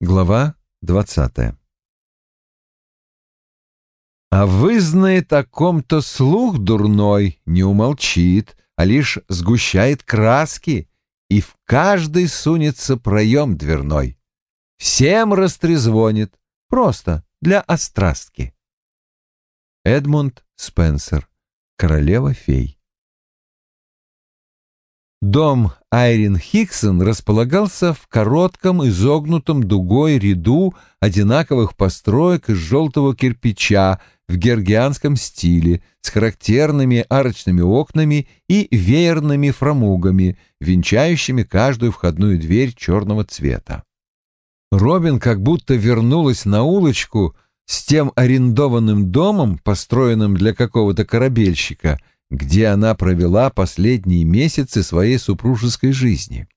Глава двадцатая А вызнает о ком-то слух дурной, не умолчит, а лишь сгущает краски, и в каждый сунется проем дверной. Всем растрезвонит, просто для острастки. Эдмунд Спенсер, королева фей. Дом Айрин Хиксон располагался в коротком изогнутом дугой ряду одинаковых построек из желтого кирпича в гергианском стиле с характерными арочными окнами и веерными фрамугами, венчающими каждую входную дверь черного цвета. Робин как будто вернулась на улочку с тем арендованным домом, построенным для какого-то корабельщика — где она провела последние месяцы своей супружеской жизни.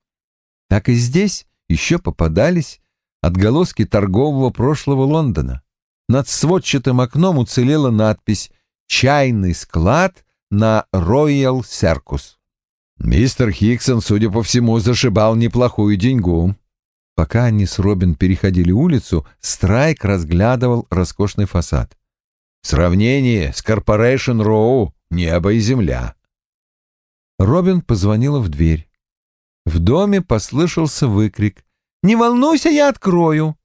Так и здесь еще попадались отголоски торгового прошлого Лондона. Над сводчатым окном уцелела надпись «Чайный склад на Роял Серкус». Мистер Хиксон, судя по всему, зашибал неплохую деньгу. Пока они с Робин переходили улицу, Страйк разглядывал роскошный фасад. В сравнении с Корпорейшн Роу небо и земля. Робин позвонила в дверь. В доме послышался выкрик «Не волнуйся, я открою!»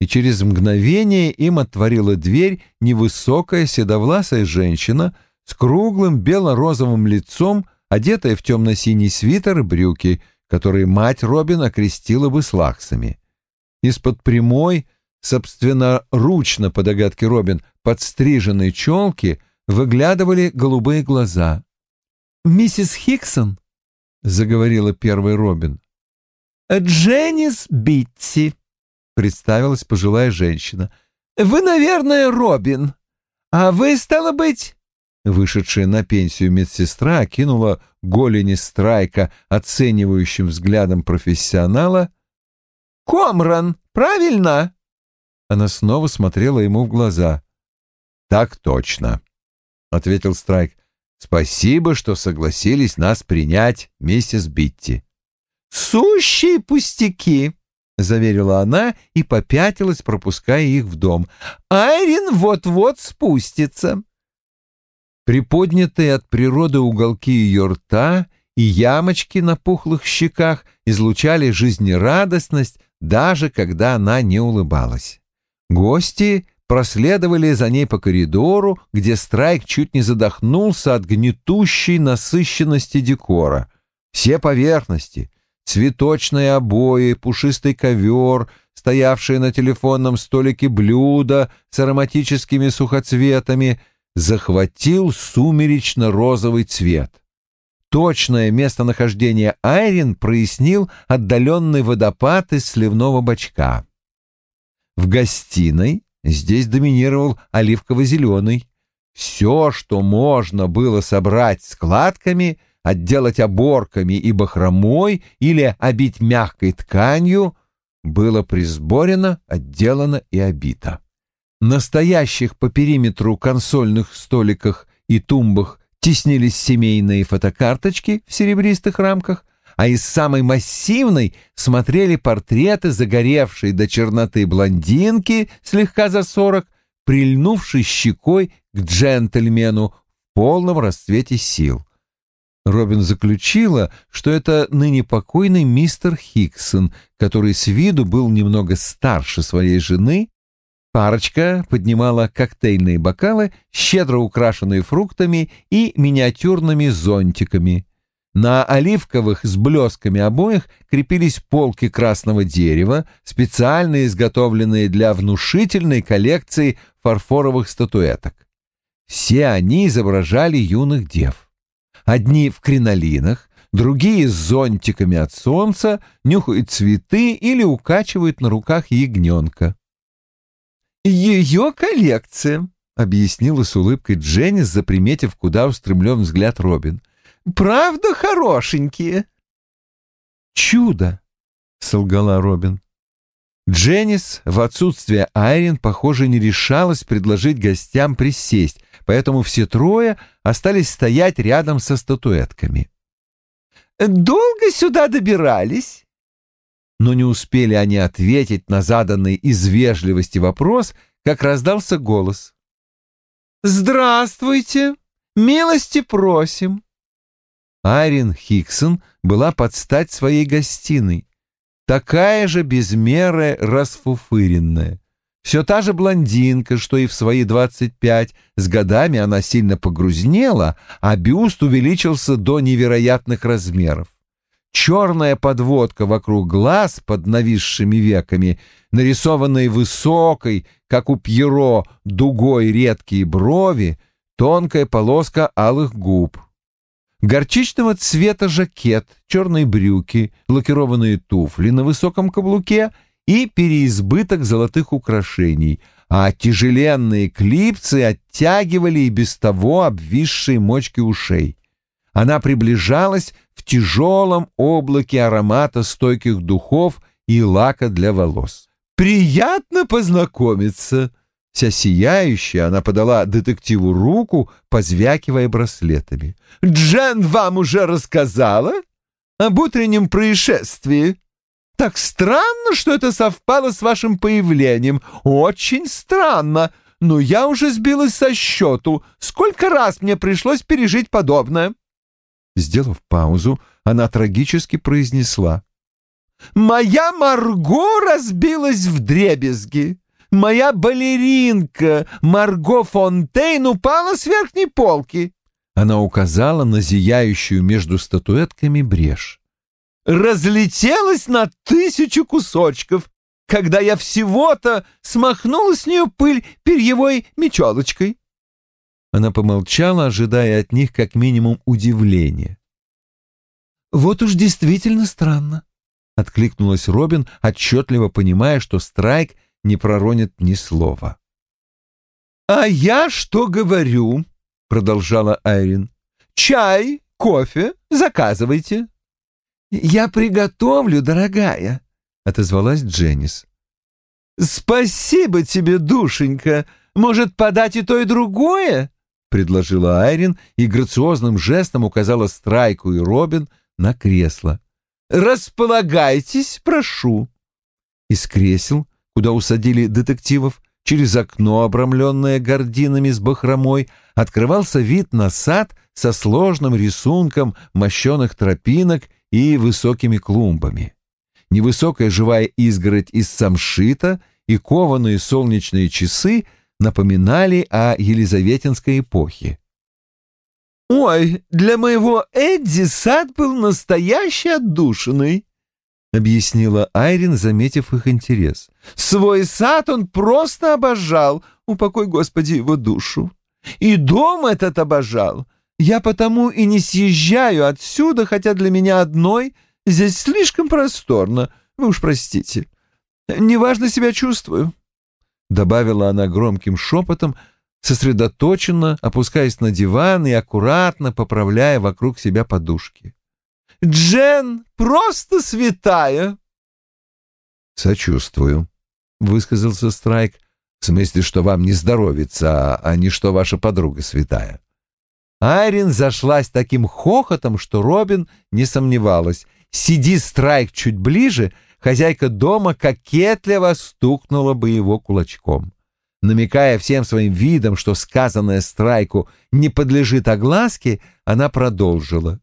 И через мгновение им отворила дверь невысокая седовласая женщина с круглым бело-розовым лицом, одетая в темно-синий свитер и брюки, которые мать Робин окрестила бы слаксами. Из-под прямой, собственноручно, по догадке Робин, подстриженной челки выглядывали голубые глаза. «Миссис Хиксон», — заговорила первый Робин. «Дженнис Битти», — представилась пожилая женщина. «Вы, наверное, Робин. А вы, стало быть...» Вышедшая на пенсию медсестра окинула голени Страйка оценивающим взглядом профессионала. «Комран, правильно?» Она снова смотрела ему в глаза. «Так точно», — ответил Страйк. «Спасибо, что согласились нас принять, миссис Битти». «Сущие пустяки», — заверила она и попятилась, пропуская их в дом. «Айрин вот-вот спустится». Приподнятые от природы уголки ее рта и ямочки на пухлых щеках излучали жизнерадостность, даже когда она не улыбалась. Гости проследовали за ней по коридору, где Страйк чуть не задохнулся от гнетущей насыщенности декора. Все поверхности — цветочные обои, пушистый ковер, стоявшие на телефонном столике блюда с ароматическими сухоцветами — захватил сумеречно-розовый цвет. Точное местонахождение Айрин прояснил отдаленный водопад из сливного бачка. В гостиной Здесь доминировал оливково-зеленый. Все, что можно было собрать складками, отделать оборками и бахромой или обить мягкой тканью, было присборено, отделано и обито. На стоящих по периметру консольных столиках и тумбах теснились семейные фотокарточки в серебристых рамках, а из самой массивной смотрели портреты загоревшей до черноты блондинки, слегка за сорок, прильнувшей щекой к джентльмену в полном расцвете сил. Робин заключила, что это ныне покойный мистер Хиксон, который с виду был немного старше своей жены. Парочка поднимала коктейльные бокалы, щедро украшенные фруктами и миниатюрными зонтиками. На оливковых с блесками обоих крепились полки красного дерева, специально изготовленные для внушительной коллекции фарфоровых статуэток. Все они изображали юных дев. Одни в кринолинах, другие с зонтиками от солнца, нюхают цветы или укачивают на руках ягненка. «Ее коллекция», — объяснила с улыбкой Дженнис, заприметив, куда устремлен взгляд Робин. Правда хорошенькие?» «Чудо!» — солгала Робин. Дженнис в отсутствие Айрин, похоже, не решалась предложить гостям присесть, поэтому все трое остались стоять рядом со статуэтками. «Долго сюда добирались?» но не успели они ответить на заданный из вежливости вопрос, как раздался голос. «Здравствуйте! Милости просим!» Айрин Хиксон была под стать своей гостиной, такая же без расфуфыренная. Все та же блондинка, что и в свои двадцать пять, с годами она сильно погрузнела, а бюст увеличился до невероятных размеров. Черная подводка вокруг глаз под нависшими веками, нарисованные высокой, как у Пьеро, дугой редкие брови, тонкая полоска алых губ — горчичного цвета жакет, черные брюки, лакированные туфли на высоком каблуке и переизбыток золотых украшений, а тяжеленные клипсы оттягивали и без того обвисшие мочки ушей. Она приближалась в тяжелом облаке аромата стойких духов и лака для волос. «Приятно познакомиться!» Вся сияющая, она подала детективу руку, позвякивая браслетами. «Джен вам уже рассказала об утреннем происшествии? Так странно, что это совпало с вашим появлением. Очень странно. Но я уже сбилась со счету. Сколько раз мне пришлось пережить подобное?» Сделав паузу, она трагически произнесла. «Моя Марго разбилась в дребезги. Моя балеринка Марго Фонтейн упала с верхней полки. Она указала на зияющую между статуэтками брешь. Разлетелась на тысячу кусочков, когда я всего-то смахнула с нее пыль перьевой мечелочкой. Она помолчала, ожидая от них как минимум удивления. «Вот уж действительно странно», — откликнулась Робин, отчетливо понимая, что Страйк — не проронит ни слова. «А я что говорю?» — продолжала Айрин. «Чай, кофе заказывайте». «Я приготовлю, дорогая», — отозвалась Дженнис. «Спасибо тебе, душенька. Может, подать и то, и другое?» — предложила Айрин и грациозным жестом указала Страйку и Робин на кресло. «Располагайтесь, прошу». Из кресел куда усадили детективов, через окно, обрамленное гординами с бахромой, открывался вид на сад со сложным рисунком мощеных тропинок и высокими клумбами. Невысокая живая изгородь из самшита и кованые солнечные часы напоминали о елизаветинской эпохе. «Ой, для моего Эдди сад был настоящий отдушиной», — объяснила Айрин, заметив их интерес. «Свой сад он просто обожал, упокой, Господи, его душу. И дом этот обожал. Я потому и не съезжаю отсюда, хотя для меня одной здесь слишком просторно, вы уж простите. Неважно себя чувствую», — добавила она громким шепотом, сосредоточенно опускаясь на диван и аккуратно поправляя вокруг себя подушки. Джен просто святая!» «Сочувствую», — высказался Страйк, в смысле, что вам не здоровится, а не что ваша подруга святая. Айрин зашлась таким хохотом, что Робин не сомневалась. Сиди Страйк чуть ближе, хозяйка дома кокетливо стукнула бы его кулачком. Намекая всем своим видом, что сказанное Страйку не подлежит огласке, она продолжила.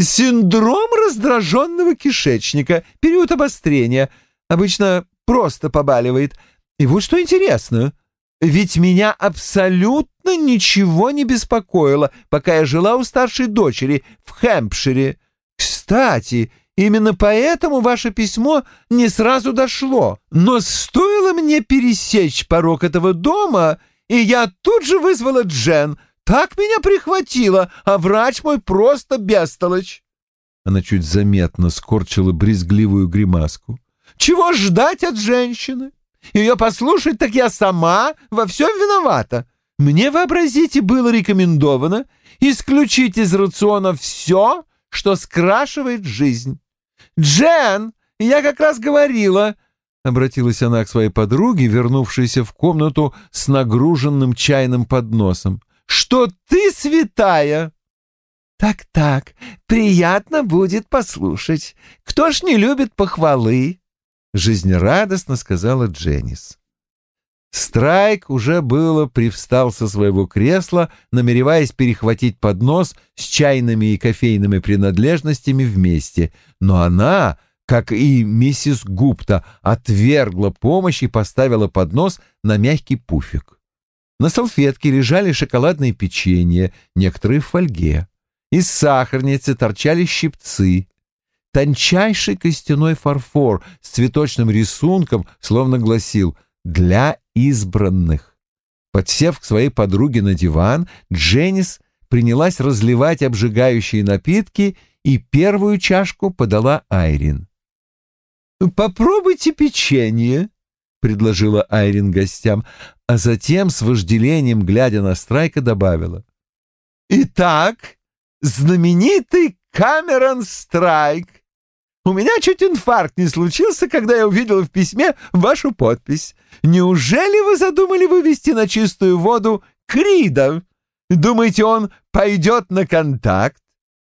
Синдром раздраженного кишечника, период обострения. Обычно просто побаливает. И вот что интересно, ведь меня абсолютно ничего не беспокоило, пока я жила у старшей дочери в Хэмпшире. Кстати, именно поэтому ваше письмо не сразу дошло. Но стоило мне пересечь порог этого дома, и я тут же вызвала Джен — так меня прихватило, а врач мой просто бестолочь. Она чуть заметно скорчила брезгливую гримаску. Чего ждать от женщины? Ее послушать, так я сама во всем виновата. Мне, вообразите, было рекомендовано исключить из рациона все, что скрашивает жизнь. Джен, я как раз говорила, — обратилась она к своей подруге, вернувшейся в комнату с нагруженным чайным подносом, — что ты святая. Так-так, приятно будет послушать. Кто ж не любит похвалы? Жизнерадостно сказала Дженнис. Страйк уже было привстал со своего кресла, намереваясь перехватить поднос с чайными и кофейными принадлежностями вместе, но она, как и миссис Гупта, отвергла помощь и поставила поднос на мягкий пуфик. На салфетке лежали шоколадные печенья, некоторые в фольге. Из сахарницы торчали щипцы. Тончайший костяной фарфор с цветочным рисунком словно гласил «Для избранных». Подсев к своей подруге на диван, Дженнис принялась разливать обжигающие напитки и первую чашку подала Айрин. «Попробуйте печенье», — предложила Айрин гостям, а затем с вожделением, глядя на Страйка, добавила. «Итак, знаменитый Камерон Страйк. У меня чуть инфаркт не случился, когда я увидел в письме вашу подпись. Неужели вы задумали вывести на чистую воду Крида? Думаете, он пойдет на контакт?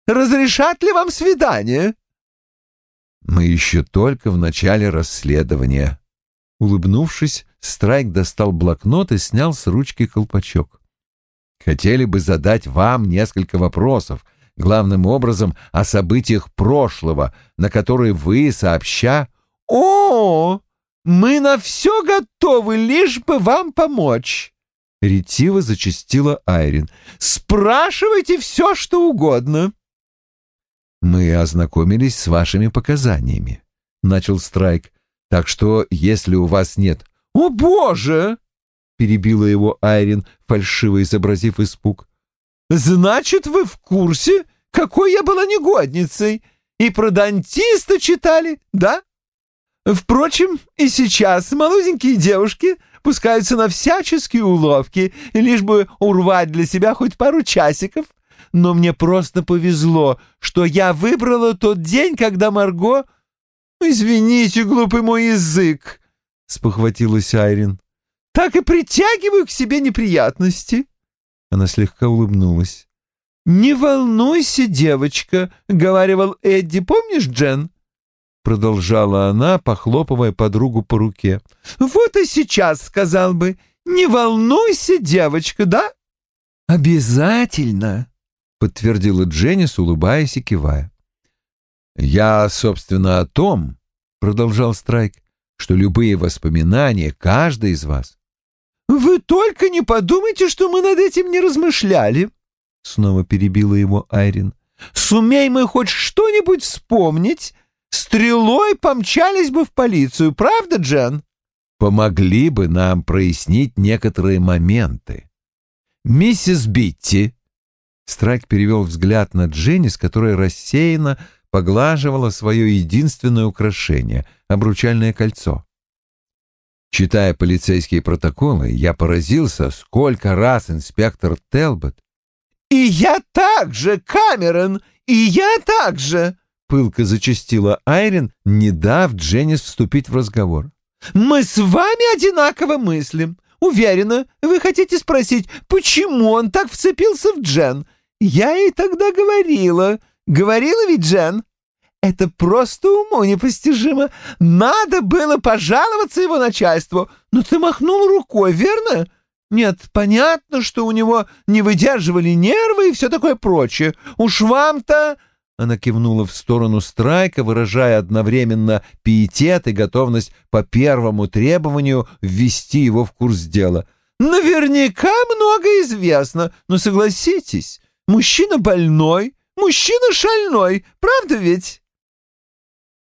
Разрешат ли вам свидание?» Мы еще только в начале расследования. Улыбнувшись, Страйк достал блокнот и снял с ручки колпачок. Хотели бы задать вам несколько вопросов, главным образом о событиях прошлого, на которые вы, сообща... «О, мы на все готовы, лишь бы вам помочь!» Ретиво зачастила Айрин. «Спрашивайте все, что угодно!» «Мы ознакомились с вашими показаниями», — начал Страйк. «Так что, если у вас нет...» «О, Боже!» — перебила его Айрин, фальшиво изобразив испуг. «Значит, вы в курсе, какой я была негодницей? И про дантиста читали, да? Впрочем, и сейчас молоденькие девушки пускаются на всяческие уловки, лишь бы урвать для себя хоть пару часиков, но мне просто повезло, что я выбрала тот день, когда Марго... Извините, глупый мой язык, — спохватилась Айрин. Так и притягиваю к себе неприятности. Она слегка улыбнулась. «Не волнуйся, девочка», — говаривал Эдди, помнишь, Джен? Продолжала она, похлопывая подругу по руке. «Вот и сейчас сказал бы, не волнуйся, девочка, да?» «Обязательно», — подтвердила Дженнис, улыбаясь и кивая. «Я, собственно, о том», — продолжал Страйк, «что любые воспоминания, каждый из вас...» «Вы только не подумайте, что мы над этим не размышляли», — снова перебила его Айрин. «Сумей мы хоть что-нибудь вспомнить, стрелой помчались бы в полицию, правда, Джен?» «Помогли бы нам прояснить некоторые моменты». «Миссис Битти», Страйк перевел взгляд на Дженнис, которая рассеянно поглаживала свое единственное украшение — обручальное кольцо. Читая полицейские протоколы, я поразился, сколько раз инспектор Телбот... «И я также, Камерон, и я также!» — пылко зачастила Айрин, не дав Дженнис вступить в разговор. «Мы с вами одинаково мыслим. Уверена, вы хотите спросить, почему он так вцепился в Джен, я ей тогда говорила. Говорила ведь, Джен? Это просто уму непостижимо. Надо было пожаловаться его начальству. Но ты махнул рукой, верно? Нет, понятно, что у него не выдерживали нервы и все такое прочее. Уж вам-то...» Она кивнула в сторону Страйка, выражая одновременно пиетет и готовность по первому требованию ввести его в курс дела. «Наверняка много известно, но согласитесь, Мужчина больной, мужчина шальной, правда ведь?»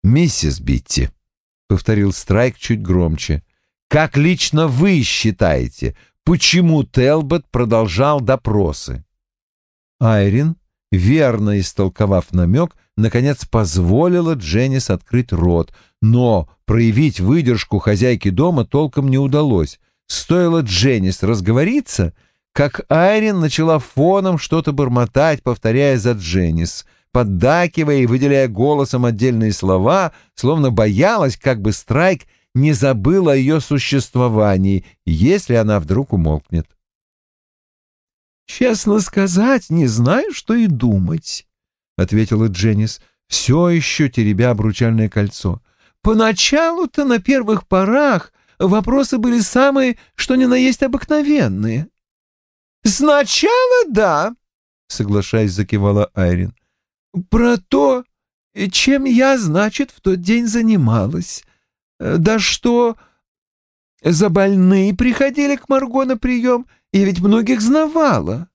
«Миссис Битти», — повторил Страйк чуть громче, — «как лично вы считаете, почему Телбот продолжал допросы?» Айрин, верно истолковав намек, наконец позволила Дженнис открыть рот, но проявить выдержку хозяйки дома толком не удалось. Стоило Дженнис разговориться — как Айрин начала фоном что-то бормотать, повторяя за Дженнис, поддакивая и выделяя голосом отдельные слова, словно боялась, как бы Страйк не забыл о ее существовании, если она вдруг умолкнет. «Честно сказать, не знаю, что и думать», — ответила Дженнис, все еще теребя обручальное кольцо. «Поначалу-то на первых порах вопросы были самые, что ни на есть обыкновенные». «Сначала да», — соглашаясь, закивала Айрин. «Про то, чем я, значит, в тот день занималась. Да что... За больные приходили к Марго на прием, я ведь многих знавала.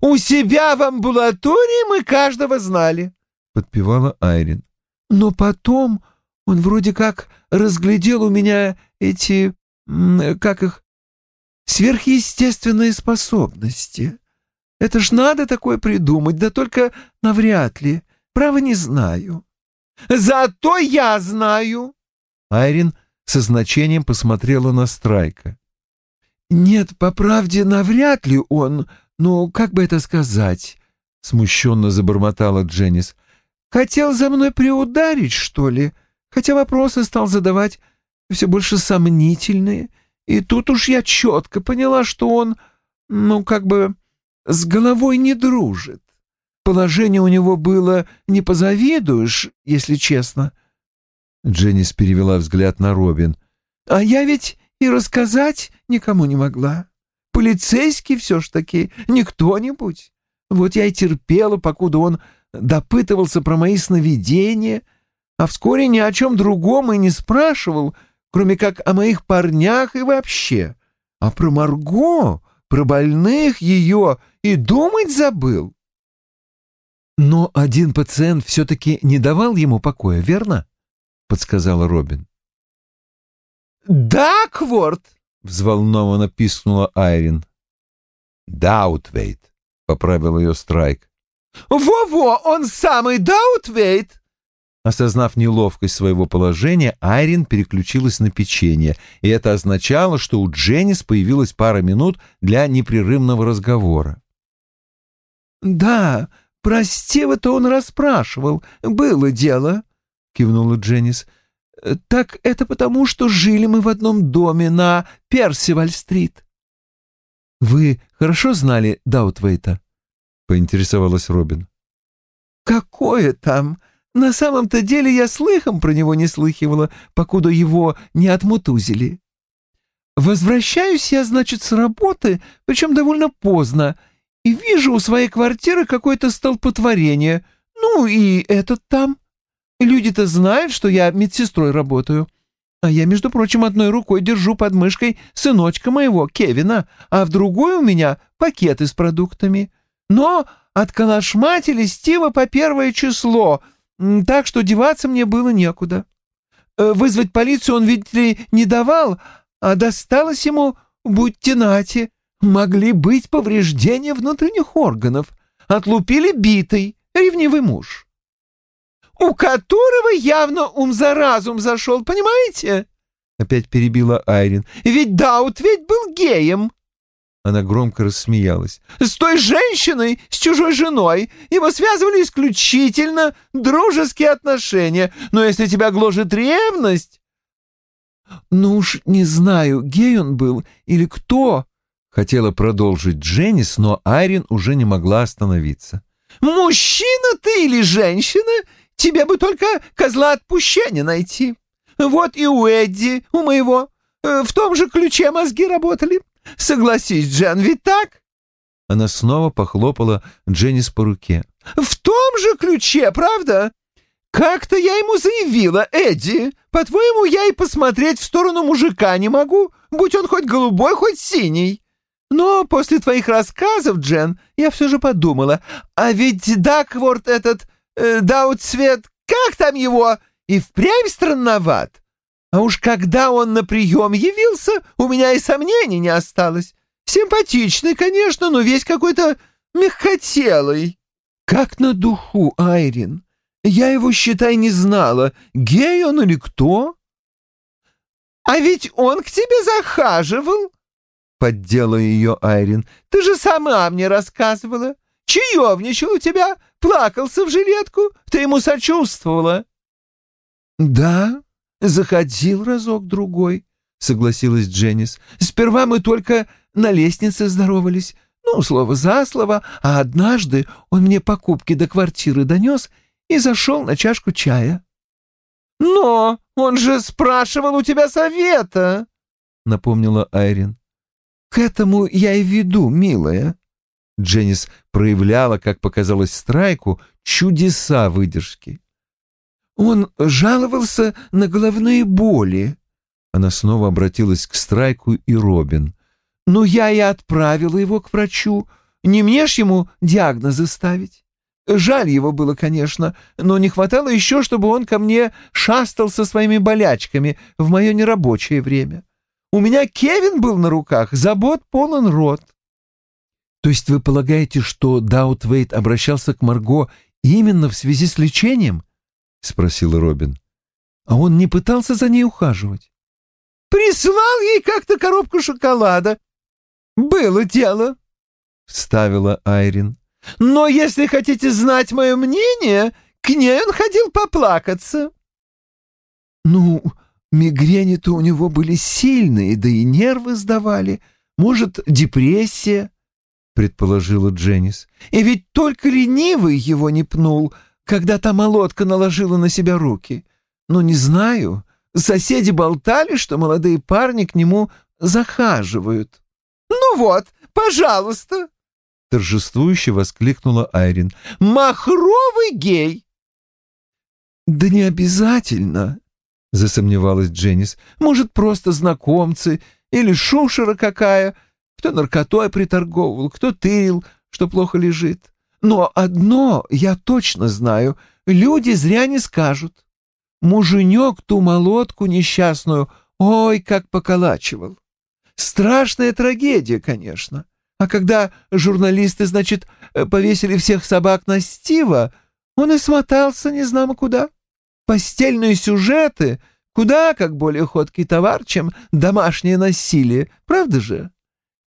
«У себя в амбулатории мы каждого знали», — подпевала Айрин. «Но потом он вроде как разглядел у меня эти... как их... сверхъестественные способности. Это ж надо такое придумать, да только навряд ли. Право не знаю». «Зато я знаю!» Айрин со значением посмотрела на Страйка. «Нет, по правде, навряд ли он, ну, как бы это сказать?» — смущенно забормотала Дженнис. «Хотел за мной приударить, что ли? Хотя вопросы стал задавать все больше сомнительные. И тут уж я четко поняла, что он, ну, как бы с головой не дружит. Положение у него было не позавидуешь, если честно». Дженнис перевела взгляд на Робин. «А я ведь и рассказать никому не могла. Полицейский все ж таки, не кто-нибудь. Вот я и терпела, покуда он допытывался про мои сновидения, а вскоре ни о чем другом и не спрашивал, кроме как о моих парнях и вообще. А про Марго, про больных ее и думать забыл. Но один пациент все-таки не давал ему покоя, верно? — подсказала Робин. «Дакворд!» — взволнованно пискнула Айрин. «Даутвейт», — поправил ее Страйк. «Во-во, он самый Даутвейт!» Осознав неловкость своего положения, Айрин переключилась на печенье, и это означало, что у Дженнис появилась пара минут для непрерывного разговора. «Да, про Стива-то он расспрашивал, было дело», — кивнула Дженнис. «Так это потому, что жили мы в одном доме на Персиваль-стрит». «Вы хорошо знали Даутвейта?» — поинтересовалась Робин. «Какое там? На самом-то деле я слыхом про него не слыхивала, покуда его не отмутузили. Возвращаюсь я, значит, с работы, причем довольно поздно, и вижу у своей квартиры какое-то столпотворение. Ну и этот там». Люди-то знают, что я медсестрой работаю. А я, между прочим, одной рукой держу под мышкой сыночка моего, Кевина, а в другой у меня пакеты с продуктами. Но отколошматили Стива по первое число, так что деваться мне было некуда. Э, вызвать полицию он, видите ли, не давал, а досталось ему, будьте нати, могли быть повреждения внутренних органов. Отлупили битый, ревнивый муж у которого явно ум за разум зашел, понимаете?» Опять перебила Айрин. «Ведь Даут ведь был геем!» Она громко рассмеялась. «С той женщиной, с чужой женой, его связывали исключительно дружеские отношения. Но если тебя гложет ревность...» «Ну уж не знаю, гей он был или кто...» Хотела продолжить Дженнис, но Айрин уже не могла остановиться. «Мужчина ты или женщина, Тебе бы только козла отпущения найти. Вот и у Эдди, у моего, э, в том же ключе мозги работали. Согласись, Джен, ведь так?» Она снова похлопала Дженнис по руке. «В том же ключе, правда? Как-то я ему заявила, Эдди, по-твоему, я и посмотреть в сторону мужика не могу, будь он хоть голубой, хоть синий. Но после твоих рассказов, Джен, я все же подумала, а ведь Дакворд этот э, Даутцвет, как там его, и впрямь странноват. А уж когда он на прием явился, у меня и сомнений не осталось. Симпатичный, конечно, но весь какой-то мягкотелый. Как на духу, Айрин. Я его, считай, не знала, гей он или кто. А ведь он к тебе захаживал, — поддела ее Айрин. Ты же сама мне рассказывала. Чаевничал у тебя, плакался в жилетку, ты ему сочувствовала. — Да, заходил разок-другой, — согласилась Дженнис. — Сперва мы только на лестнице здоровались, Ну, слово за слово, а однажды он мне покупки до квартиры донес и зашел на чашку чая. «Но он же спрашивал у тебя совета», — напомнила Айрин. «К этому я и веду, милая». Дженнис проявляла, как показалось Страйку, чудеса выдержки. «Он жаловался на головные боли». Она снова обратилась к Страйку и Робин. «Ну, я и отправила его к врачу. Не мне ж ему диагнозы ставить. Жаль его было, конечно, но не хватало еще, чтобы он ко мне шастал со своими болячками в мое нерабочее время. У меня Кевин был на руках, забот полон рот. То есть вы полагаете, что Даутвейт обращался к Марго именно в связи с лечением? Спросил Робин. А он не пытался за ней ухаживать? Прислал ей как-то коробку шоколада. Было дело, вставила Айрин. Но если хотите знать мое мнение, к ней он ходил поплакаться. Ну, мигрени-то у него были сильные, да и нервы сдавали. Может, депрессия, предположила Дженнис. И ведь только ленивый его не пнул, когда та молотка наложила на себя руки. Ну, не знаю. Соседи болтали, что молодые парни к нему захаживают. «Ну вот, пожалуйста!» — торжествующе воскликнула Айрин. «Махровый гей!» «Да не обязательно», — засомневалась Дженнис. «Может, просто знакомцы или шушера какая, кто наркотой приторговывал, кто тырил, что плохо лежит. Но одно я точно знаю — люди зря не скажут. Муженек ту молотку несчастную, ой, как поколачивал. Страшная трагедия, конечно». А когда журналисты, значит, э, повесили всех собак на Стива, он и смотался не знамо куда. Постельные сюжеты куда как более ходкий товар, чем домашнее насилие, правда же?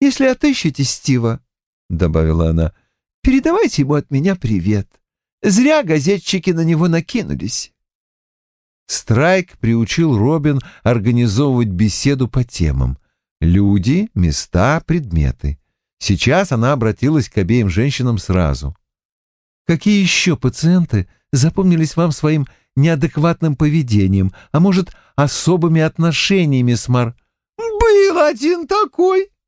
Если отыщете Стива, — добавила она, — передавайте ему от меня привет. Зря газетчики на него накинулись. Страйк приучил Робин организовывать беседу по темам. Люди, места, предметы. Сейчас она обратилась к обеим женщинам сразу. «Какие еще пациенты запомнились вам своим неадекватным поведением, а может, особыми отношениями с Мар...» «Был один такой», —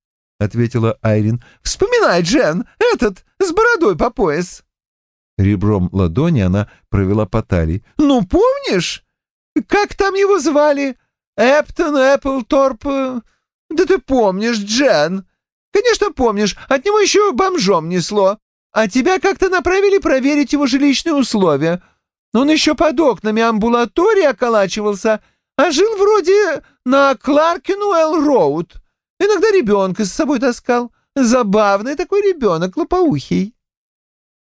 ответила Айрин. «Вспоминай, Джен, этот с бородой по пояс». Ребром ладони она провела по талии. «Ну, помнишь? Как там его звали? Эптон Эпплторп? Да ты помнишь, Джен. Конечно, помнишь, от него еще бомжом несло. А тебя как-то направили проверить его жилищные условия. Он еще под окнами амбулатории околачивался, а жил вроде на Кларкинуэлл-Роуд. Иногда ребенка с собой таскал. Забавный такой ребенок, лопоухий.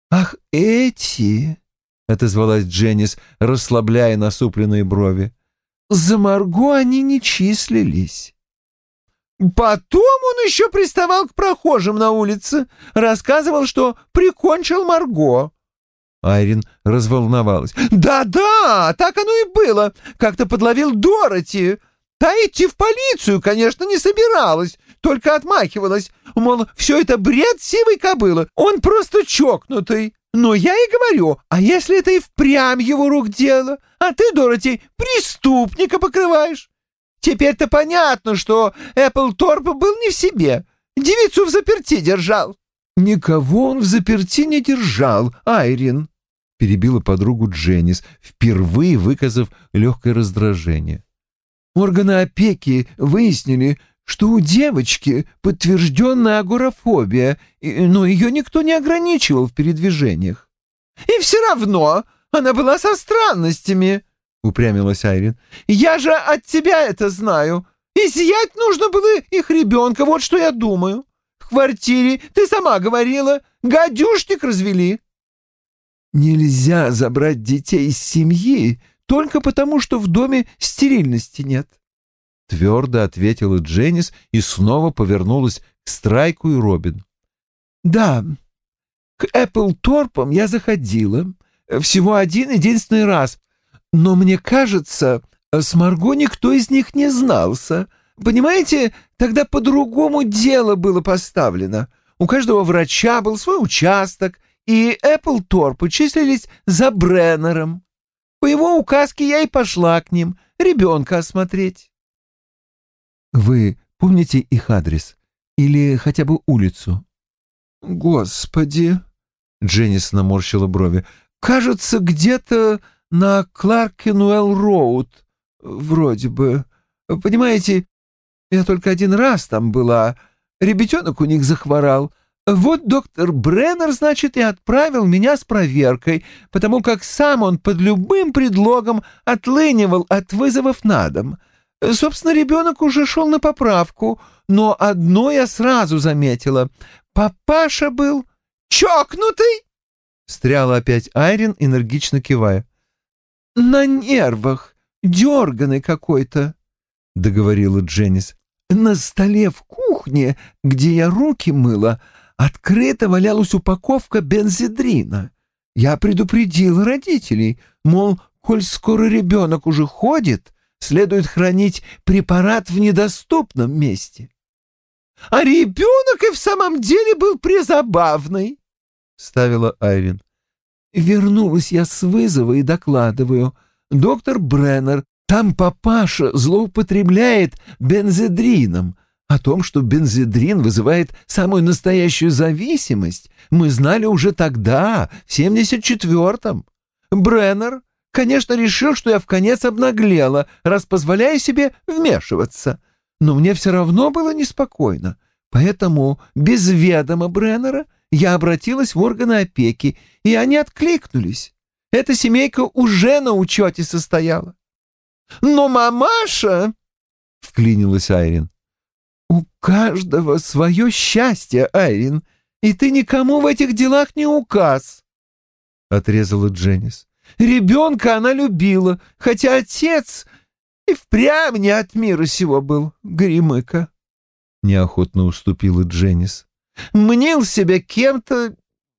«Ах, эти!» — отозвалась Дженнис, расслабляя насупленные брови. «За Марго они не числились». Потом он еще приставал к прохожим на улице, рассказывал, что прикончил Марго. Айрин разволновалась. «Да-да, так оно и было. Как-то подловил Дороти. Та идти в полицию, конечно, не собиралась, только отмахивалась. Мол, все это бред сивой кобылы, он просто чокнутый. Но я и говорю, а если это и впрямь его рук дело? А ты, Дороти, преступника покрываешь? Теперь-то понятно, что Эпплторп был не в себе. Девицу в заперти держал. Никого он в заперти не держал, Айрин, перебила подругу Дженнис, впервые выказав легкое раздражение. Органы опеки выяснили, что у девочки подтвержденная агорафобия, но ее никто не ограничивал в передвижениях. И все равно она была со странностями, упрямилась Айрин. «Я же от тебя это знаю. Изъять нужно было их ребенка, вот что я думаю. В квартире, ты сама говорила, гадюшник развели». «Нельзя забрать детей из семьи только потому, что в доме стерильности нет», — твердо ответила Дженнис и снова повернулась к Страйку и Робин. «Да, к Эпплторпам я заходила. Всего один единственный раз, но мне кажется, с Марго никто из них не знался. Понимаете, тогда по-другому дело было поставлено. у каждого врача был свой участок, и Эпплторпы числились за Бреннером. По его указке я и пошла к ним, ребенка осмотреть. Вы помните их адрес? Или хотя бы улицу? Господи! Дженнис наморщила брови. Кажется, где-то на Кларкенуэлл-Роуд. Вроде бы. Понимаете, я только один раз там была. Ребятенок у них захворал. Вот доктор Бреннер, значит, и отправил меня с проверкой, потому как сам он под любым предлогом отлынивал от вызовов на дом. Собственно, ребенок уже шел на поправку, но одно я сразу заметила. Папаша был чокнутый, — встряла опять Айрин, энергично кивая. «На нервах, дерганый какой-то», — договорила Дженнис. «На столе в кухне, где я руки мыла, — открыто валялась упаковка бензидрина. Я предупредил родителей, мол, коль скоро ребенок уже ходит, следует хранить препарат в недоступном месте. А ребенок и в самом деле был призабавный, — ставила Айрин. Вернулась я с вызова и докладываю. Доктор Бреннер, там папаша злоупотребляет бензидрином. О том, что бензидрин вызывает самую настоящую зависимость, мы знали уже тогда, в 74-м. Бреннер, конечно, решил, что я в конец обнаглела, раз позволяю себе вмешиваться. Но мне все равно было неспокойно. Поэтому без ведома Бреннера я обратилась в органы опеки, и они откликнулись. Эта семейка уже на учете состояла. «Но мамаша!» — вклинилась Айрин. «У каждого свое счастье, Айрин, и ты никому в этих делах не указ», — отрезала Дженнис. «Ребенка она любила, хотя отец и впрямь не от мира сего был, Гримыка», — неохотно уступила Дженнис. «Мнил себя кем-то,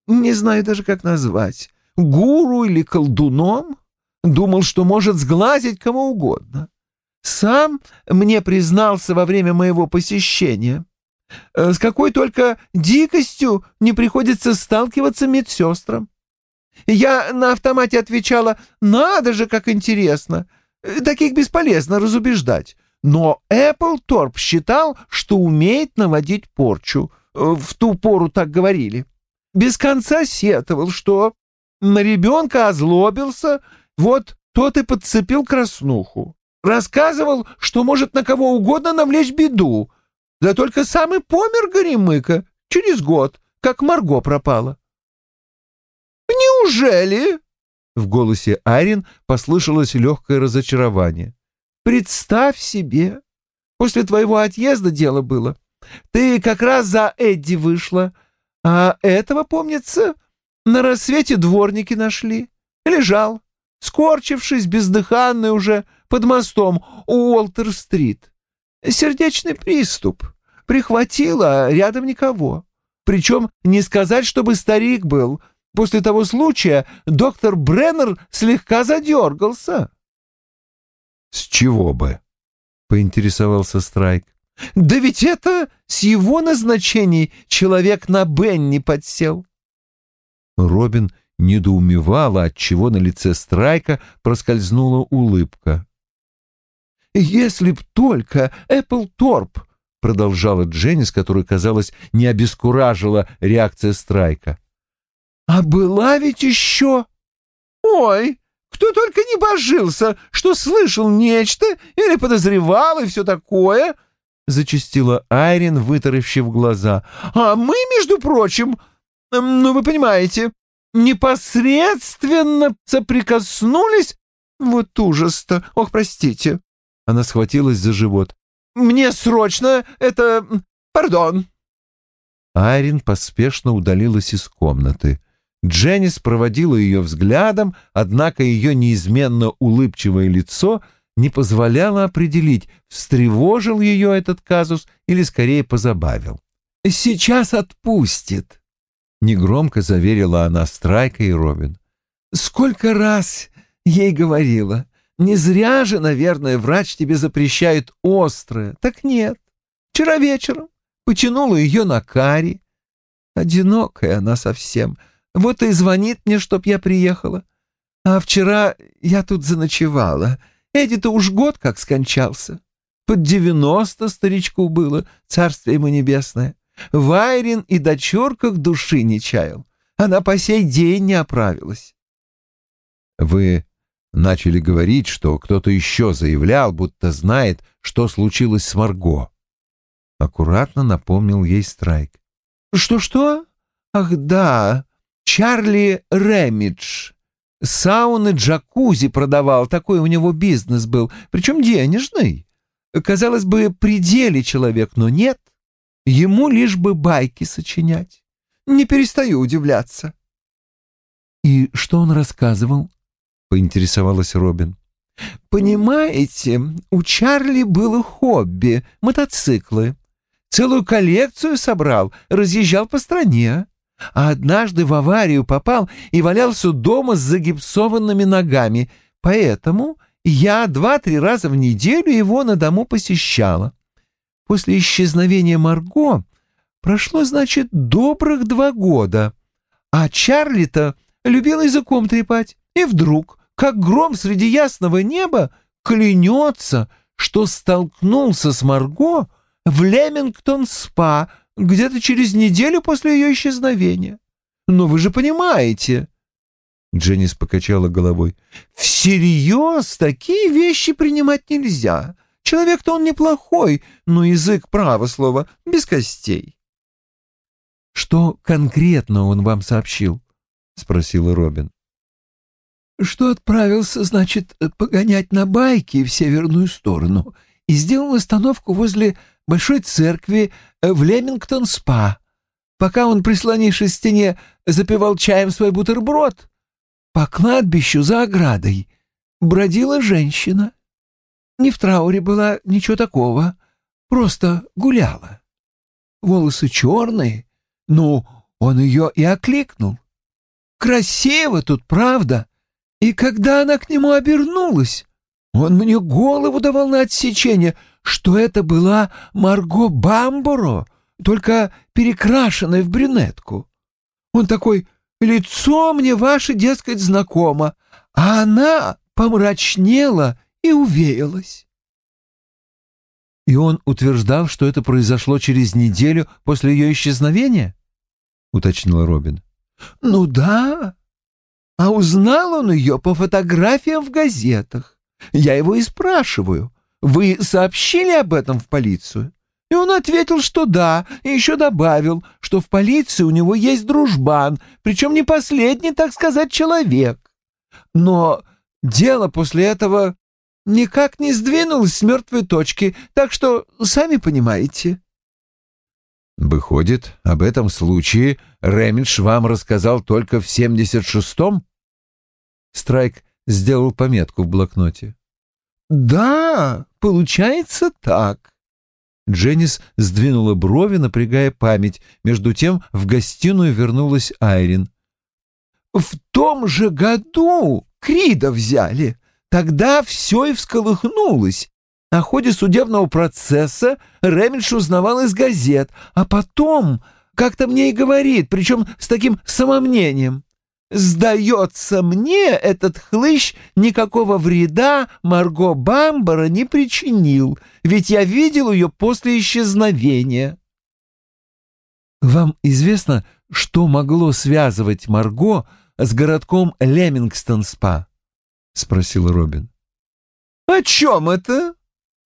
не знаю даже как назвать, гуру или колдуном, думал, что может сглазить кому угодно. Сам мне признался во время моего посещения. Э, с какой только дикостью не приходится сталкиваться медсестрам. Я на автомате отвечала «Надо же, как интересно!» э, Таких бесполезно разубеждать. Но Эпплторп считал, что умеет наводить порчу. Э, в ту пору так говорили. Без конца сетовал, что на ребенка озлобился, вот тот и подцепил краснуху. Рассказывал, что может на кого угодно навлечь беду. Да только сам и помер Горемыка через год, как Марго пропала. «Неужели?» — в голосе Арин послышалось легкое разочарование. «Представь себе, после твоего отъезда дело было. Ты как раз за Эдди вышла, а этого, помнится, на рассвете дворники нашли. Лежал, скорчившись, бездыханный уже, под мостом у Уолтер-стрит. Сердечный приступ. Прихватило, рядом никого. Причем не сказать, чтобы старик был. После того случая доктор Бреннер слегка задергался. — С чего бы? — поинтересовался Страйк. — Да ведь это с его назначений человек на Бенни подсел. Робин недоумевала, отчего на лице Страйка проскользнула улыбка. «Если б только Эпплторп!» — продолжала Дженнис, которую, казалось, не обескуражила реакция Страйка. «А была ведь еще...» «Ой, кто только не божился, что слышал нечто или подозревал и все такое!» — зачастила Айрин, вытаращив глаза. «А мы, между прочим, ну, вы понимаете, непосредственно соприкоснулись... Вот ужас-то! Ох, простите!» Она схватилась за живот. «Мне срочно это... Пардон!» Айрин поспешно удалилась из комнаты. Дженнис проводила ее взглядом, однако ее неизменно улыбчивое лицо не позволяло определить, встревожил ее этот казус или скорее позабавил. «Сейчас отпустит», — негромко заверила она Страйка и Робин. «Сколько раз ей говорила, не зря же, наверное, врач тебе запрещает острое. Так нет. Вчера вечером потянула ее на кари. Одинокая она совсем. Вот и звонит мне, чтоб я приехала. А вчера я тут заночевала. Эдди-то уж год как скончался. Под девяносто старичку было, царствие ему небесное. Вайрин и дочерках души не чаял. Она по сей день не оправилась. Вы начали говорить, что кто-то еще заявлял, будто знает, что случилось с Марго. Аккуратно напомнил ей Страйк. «Что-что? Ах, да, Чарли Рэмидж. Сауны джакузи продавал, такой у него бизнес был, причем денежный. Казалось бы, пределе человек, но нет. Ему лишь бы байки сочинять. Не перестаю удивляться». «И что он рассказывал?» — поинтересовалась Робин. «Понимаете, у Чарли было хобби — мотоциклы. Целую коллекцию собрал, разъезжал по стране. А однажды в аварию попал и валялся дома с загипсованными ногами, поэтому я два-три раза в неделю его на дому посещала. После исчезновения Марго прошло, значит, добрых два года, а Чарли-то любил языком трепать, и вдруг, как гром среди ясного неба, клянется, что столкнулся с Марго в Лемингтон-спа где-то через неделю после ее исчезновения. Но вы же понимаете...» Дженнис покачала головой. «Всерьез такие вещи принимать нельзя. Человек-то он неплохой, но язык, право слово, без костей». «Что конкретно он вам сообщил?» — спросила Робин. «Что отправился, значит, погонять на байке в северную сторону и сделал остановку возле большой церкви э, в Лемингтон-спа. Пока он, прислонившись к стене, запивал чаем свой бутерброд, по кладбищу за оградой бродила женщина. Не в трауре была, ничего такого, просто гуляла. Волосы черные, ну, он ее и окликнул. Красиво тут, правда? И когда она к нему обернулась, он мне голову давал на отсечение, что это была Марго Бамборо, только перекрашенная в брюнетку. Он такой, лицо мне ваше, дескать, знакомо, а она помрачнела и увеялась. И он утверждал, что это произошло через неделю после ее исчезновения? — уточнила Робин. — Ну да. А узнал он ее по фотографиям в газетах. Я его и спрашиваю, вы сообщили об этом в полицию? И он ответил, что да, и еще добавил, что в полиции у него есть дружбан, причем не последний, так сказать, человек. Но дело после этого никак не сдвинулось с мертвой точки, так что сами понимаете. Выходит, об этом случае Ремидж вам рассказал только в 76-м? Страйк сделал пометку в блокноте. «Да, получается так». Дженнис сдвинула брови, напрягая память. Между тем в гостиную вернулась Айрин. «В том же году Крида взяли. Тогда все и всколыхнулось. О ходе судебного процесса Ремидж узнавал из газет, а потом как-то мне и говорит, причем с таким самомнением. Сдается мне, этот хлыщ никакого вреда Марго Бамбара не причинил, ведь я видел ее после исчезновения. Вам известно, что могло связывать Марго с городком Лемингстон-спа? — спросил Робин. — О чем это? —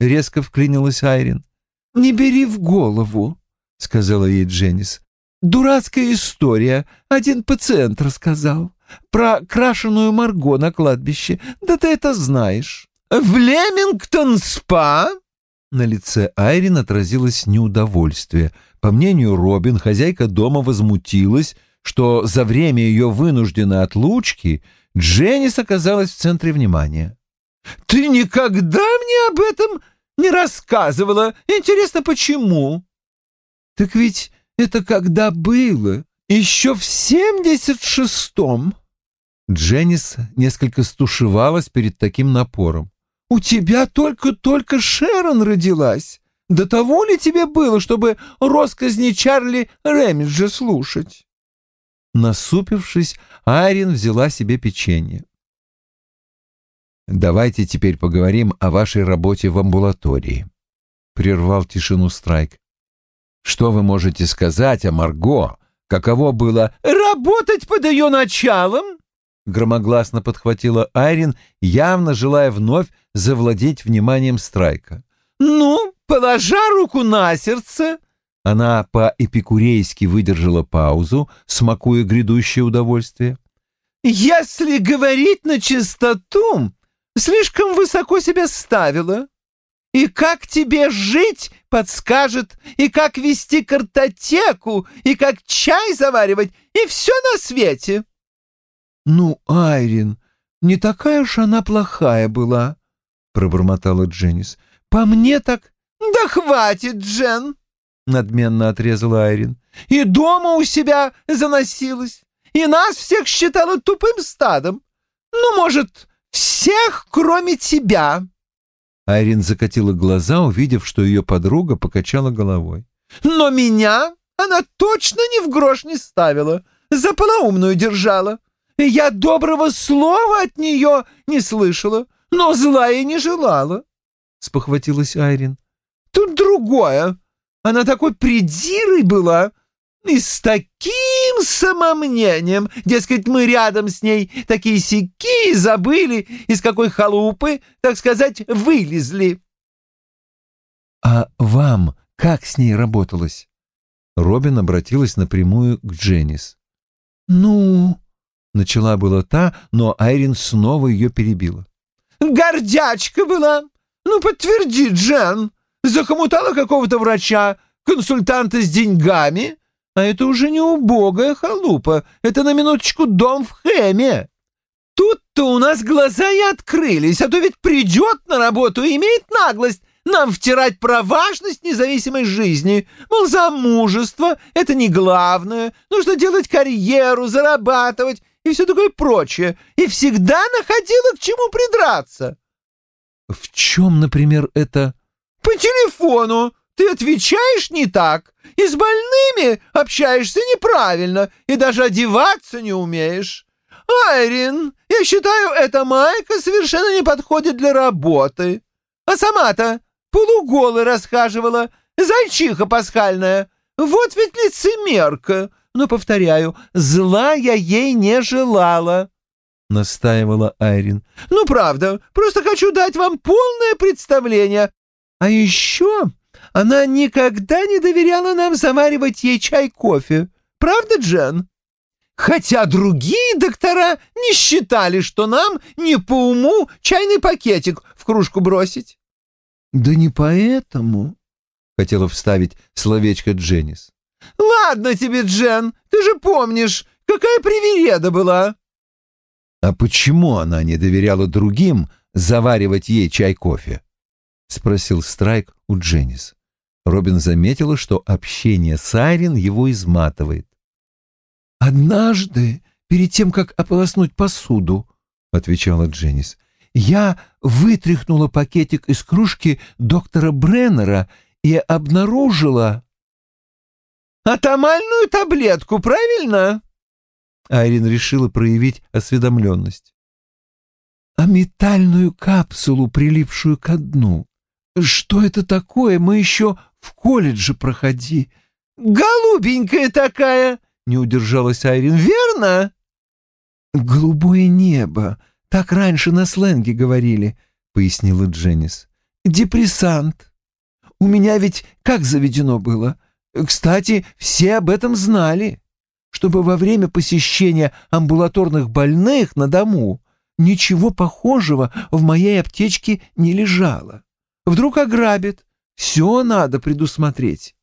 резко вклинилась Айрин. — Не бери в голову, — сказала ей Дженнис. Дурацкая история. Один пациент рассказал. Про крашеную Марго на кладбище. Да ты это знаешь. В Лемингтон-спа? На лице Айрин отразилось неудовольствие. По мнению Робин, хозяйка дома возмутилась, что за время ее вынужденной отлучки Дженнис оказалась в центре внимания. «Ты никогда мне об этом не рассказывала. Интересно, почему?» «Так ведь это когда было? Еще в семьдесят шестом?» Дженнис несколько стушевалась перед таким напором. «У тебя только-только Шерон родилась. До того ли тебе было, чтобы росказни Чарли Рэмиджа слушать?» Насупившись, Айрин взяла себе печенье. «Давайте теперь поговорим о вашей работе в амбулатории», — прервал тишину Страйк. «Что вы можете сказать о Марго? Каково было работать под ее началом?» Громогласно подхватила Айрин, явно желая вновь завладеть вниманием Страйка. «Ну, положа руку на сердце, она по-эпикурейски выдержала паузу, смакуя грядущее удовольствие. «Если говорить на чистоту, слишком высоко себя ставила. И как тебе жить, подскажет, и как вести картотеку, и как чай заваривать, и все на свете». «Ну, Айрин, не такая уж она плохая была», — пробормотала Дженнис. «По мне так...» «Да хватит, Джен!» надменно отрезала Айрин. «И дома у себя заносилась, и нас всех считала тупым стадом. Ну, может, всех, кроме тебя». Айрин закатила глаза, увидев, что ее подруга покачала головой. «Но меня она точно ни в грош не ставила, за полоумную держала. Я доброго слова от нее не слышала, но зла и не желала», — спохватилась Айрин. «Тут другое. Она такой придирой была и с таким самомнением, дескать, мы рядом с ней такие сики забыли, из какой халупы, так сказать, вылезли. «А вам как с ней работалось?» Робин обратилась напрямую к Дженнис. «Ну...» — начала была та, но Айрин снова ее перебила. «Гордячка была! Ну, подтверди, Джен! захомутала какого-то врача, консультанта с деньгами, а это уже не убогая халупа, это на минуточку дом в Хэме. Тут-то у нас глаза и открылись, а то ведь придет на работу и имеет наглость нам втирать про важность независимой жизни. Мол, замужество — это не главное, нужно делать карьеру, зарабатывать и все такое прочее, и всегда находила к чему придраться. — В чем, например, это по телефону ты отвечаешь не так, и с больными общаешься неправильно, и даже одеваться не умеешь. Айрин, я считаю, эта майка совершенно не подходит для работы. А сама-то полуголой расхаживала, зайчиха пасхальная. Вот ведь лицемерка. Но, повторяю, зла я ей не желала. — настаивала Айрин. «Ну, правда, просто хочу дать вам полное представление а еще она никогда не доверяла нам заваривать ей чай-кофе. Правда, Джен? Хотя другие доктора не считали, что нам не по уму чайный пакетик в кружку бросить. — Да не поэтому, — хотела вставить словечко Дженнис. — Ладно тебе, Джен, ты же помнишь, какая привереда была. — А почему она не доверяла другим заваривать ей чай-кофе? — спросил Страйк у Дженнис. Робин заметила, что общение с Айрин его изматывает. «Однажды, перед тем, как ополоснуть посуду», — отвечала Дженнис, — «я вытряхнула пакетик из кружки доктора Бреннера и обнаружила...» «Атомальную таблетку, правильно?» Айрин решила проявить осведомленность. «А метальную капсулу, прилипшую ко дну. Что это такое? Мы еще в колледже проходи. Голубенькая такая, не удержалась Айрин, верно? Голубое небо. Так раньше на сленге говорили, пояснила Дженнис. Депрессант. У меня ведь как заведено было? Кстати, все об этом знали. Чтобы во время посещения амбулаторных больных на дому ничего похожего в моей аптечке не лежало. Вдруг ограбит. Все надо предусмотреть.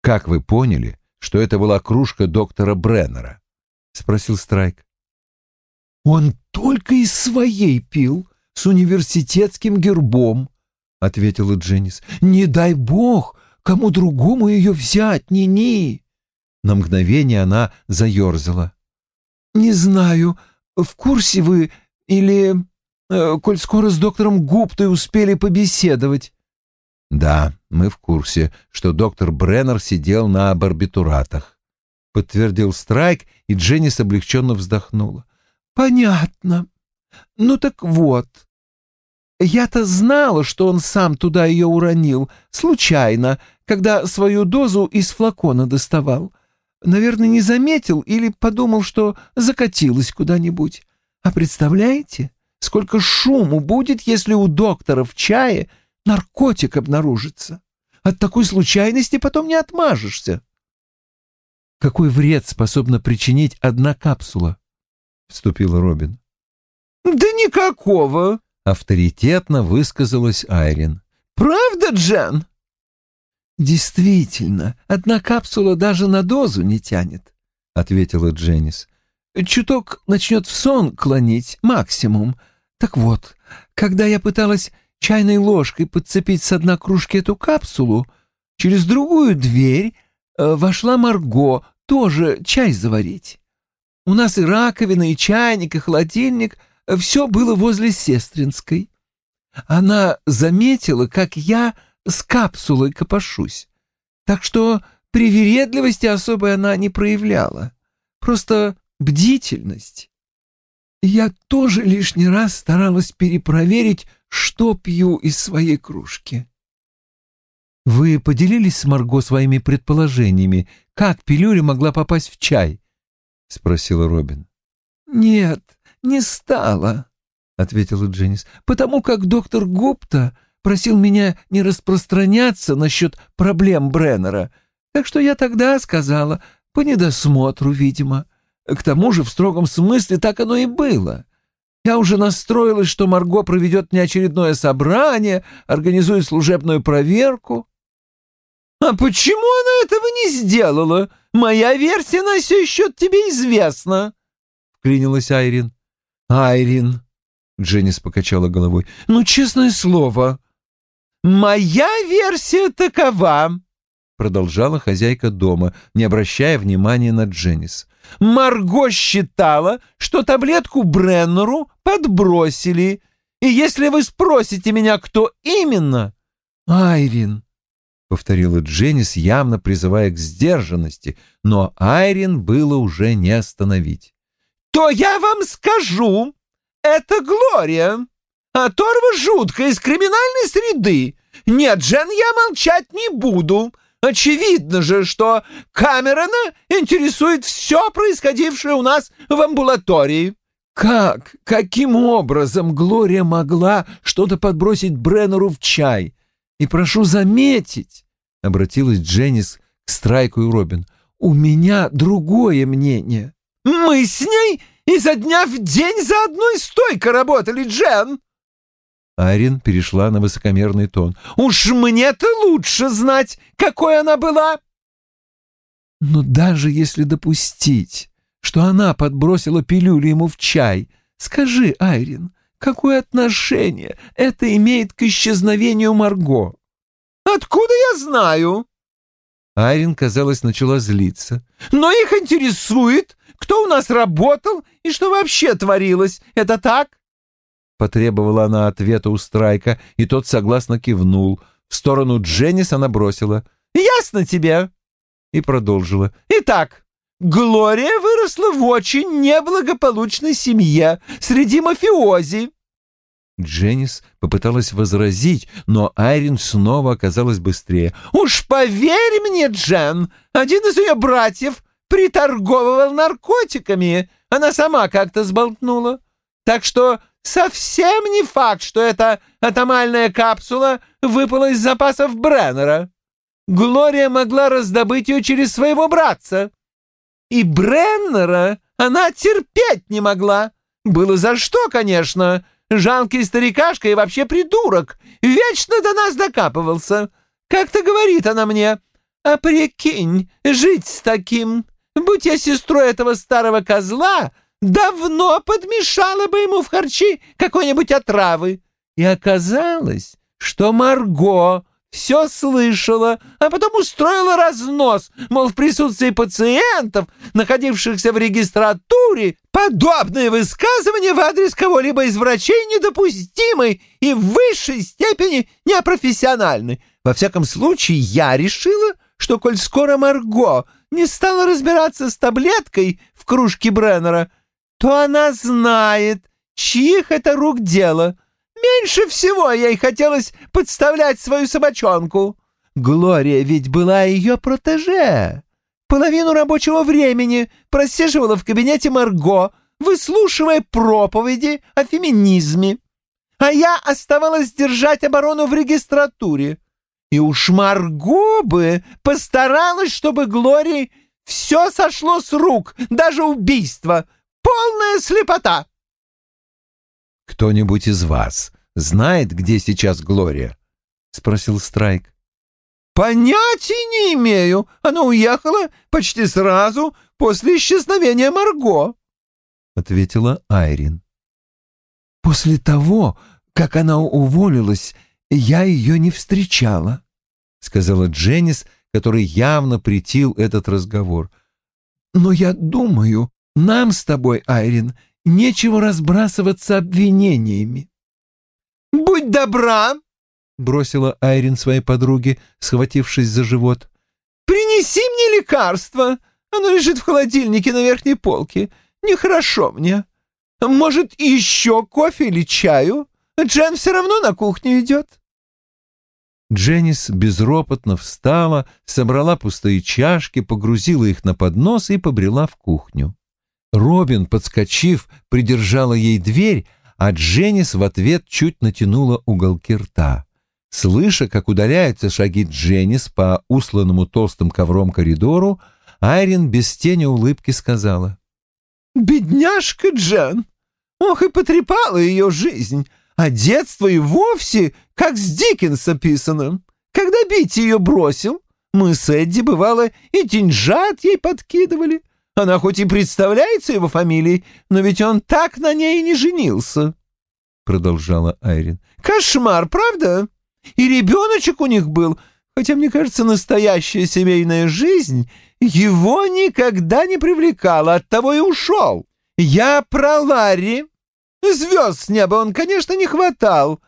«Как вы поняли, что это была кружка доктора Бреннера?» — спросил Страйк. «Он только из своей пил, с университетским гербом», — ответила Дженнис. «Не дай бог, кому другому ее взять, ни-ни». На мгновение она заерзала. «Не знаю, в курсе вы или Э, коль скоро с доктором Гуптой успели побеседовать. Да, мы в курсе, что доктор Бреннер сидел на барбитуратах. Подтвердил Страйк, и Дженнис облегченно вздохнула. Понятно. Ну так вот. Я-то знала, что он сам туда ее уронил, случайно, когда свою дозу из флакона доставал. Наверное, не заметил или подумал, что закатилась куда-нибудь. А представляете, сколько шуму будет, если у доктора в чае наркотик обнаружится? От такой случайности потом не отмажешься. Какой вред способна причинить одна капсула? Вступила Робин. Да никакого, авторитетно высказалась Айрин. Правда, Джен? Действительно, одна капсула даже на дозу не тянет, ответила Дженнис. Чуток начнет в сон клонить, максимум. Так вот, когда я пыталась чайной ложкой подцепить с дна кружки эту капсулу, через другую дверь э, вошла Марго, тоже чай заварить. У нас и раковина, и чайник, и холодильник — все было возле сестринской. Она заметила, как я с капсулой копошусь. Так что привередливости особой она не проявляла. Просто бдительность. Я тоже лишний раз старалась перепроверить, что пью из своей кружки. Вы поделились с Марго своими предположениями, как пилюля могла попасть в чай? — спросила Робин. «Нет, не стала», — ответила Дженнис, «потому как доктор Гупта просил меня не распространяться насчет проблем Бреннера, так что я тогда сказала, по недосмотру, видимо. К тому же в строгом смысле так оно и было. Я уже настроилась, что Марго проведет мне очередное собрание, организует служебную проверку. «А почему она этого не сделала? Моя версия на сей счет тебе известна!» — вклинилась Айрин. «Айрин!» — Дженнис покачала головой. «Ну, честное слово!» «Моя версия такова!» — продолжала хозяйка дома, не обращая внимания на Дженнис. «Марго считала, что таблетку Бреннеру подбросили, и если вы спросите меня, кто именно...» «Айрин!» повторила Дженнис, явно призывая к сдержанности, но Айрин было уже не остановить. «То я вам скажу, это Глория, оторва жуткая из криминальной среды. Нет, Джен, я молчать не буду. Очевидно же, что Камерона интересует все происходившее у нас в амбулатории». Как, каким образом Глория могла что-то подбросить Бреннеру в чай? И прошу заметить, — обратилась Дженнис к Страйку и Робин, — у меня другое мнение. Мы с ней изо дня в день за одной стойкой работали, Джен. Арин перешла на высокомерный тон. «Уж мне-то лучше знать, какой она была!» «Но даже если допустить, что она подбросила пилюлю ему в чай, скажи, Айрин, Какое отношение это имеет к исчезновению Марго? Откуда я знаю? Айрин, казалось, начала злиться. Но их интересует, кто у нас работал и что вообще творилось. Это так? Потребовала она ответа у Страйка, и тот согласно кивнул. В сторону Дженнис она бросила. «Ясно тебе?» И продолжила. «Итак, Глория выросла в очень неблагополучной семье среди мафиози. Дженнис попыталась возразить, но Айрин снова оказалась быстрее. «Уж поверь мне, Джен, один из ее братьев приторговывал наркотиками. Она сама как-то сболтнула. Так что совсем не факт, что эта атомальная капсула выпала из запасов Бреннера. Глория могла раздобыть ее через своего братца. И Бреннера она терпеть не могла. Было за что, конечно. Жалкий старикашка и вообще придурок. Вечно до нас докапывался. Как-то говорит она мне, а прикинь, жить с таким. Будь я сестрой этого старого козла, давно подмешала бы ему в харчи какой-нибудь отравы. И оказалось, что Марго все слышала, а потом устроила разнос, мол, в присутствии пациентов, находившихся в регистратуре, подобные высказывания в адрес кого-либо из врачей недопустимы и в высшей степени непрофессиональны. Во всяком случае, я решила, что коль скоро Марго не стала разбираться с таблеткой в кружке Бреннера, то она знает, чьих это рук дело — Меньше всего ей хотелось подставлять свою собачонку. Глория ведь была ее протеже. Половину рабочего времени просиживала в кабинете Марго, выслушивая проповеди о феминизме. А я оставалась держать оборону в регистратуре. И уж Марго бы постаралась, чтобы Глории все сошло с рук, даже убийство. Полная слепота. «Кто-нибудь из вас знает, где сейчас Глория?» — спросил Страйк. «Понятия не имею. Она уехала почти сразу после исчезновения Марго», — ответила Айрин. «После того, как она уволилась, я ее не встречала», — сказала Дженнис, который явно притил этот разговор. «Но я думаю, нам с тобой, Айрин, Нечего разбрасываться обвинениями. «Будь добра!» — бросила Айрин своей подруге, схватившись за живот. «Принеси мне лекарство. Оно лежит в холодильнике на верхней полке. Нехорошо мне. Может, еще кофе или чаю? Джен все равно на кухню идет». Дженнис безропотно встала, собрала пустые чашки, погрузила их на поднос и побрела в кухню. Робин, подскочив, придержала ей дверь, а Дженнис в ответ чуть натянула уголки рта. Слыша, как удаляются шаги Дженнис по усланному толстым ковром коридору, Айрин без тени улыбки сказала. «Бедняжка Джен! Ох, и потрепала ее жизнь, а детство и вовсе как с Диккенса писано. Когда бить ее бросил, мы с Эдди, бывало, и деньжат ей подкидывали, она хоть и представляется его фамилией, но ведь он так на ней и не женился», — продолжала Айрин. «Кошмар, правда? И ребеночек у них был, хотя, мне кажется, настоящая семейная жизнь его никогда не привлекала, оттого и ушел. Я про Ларри. Звезд с неба он, конечно, не хватал».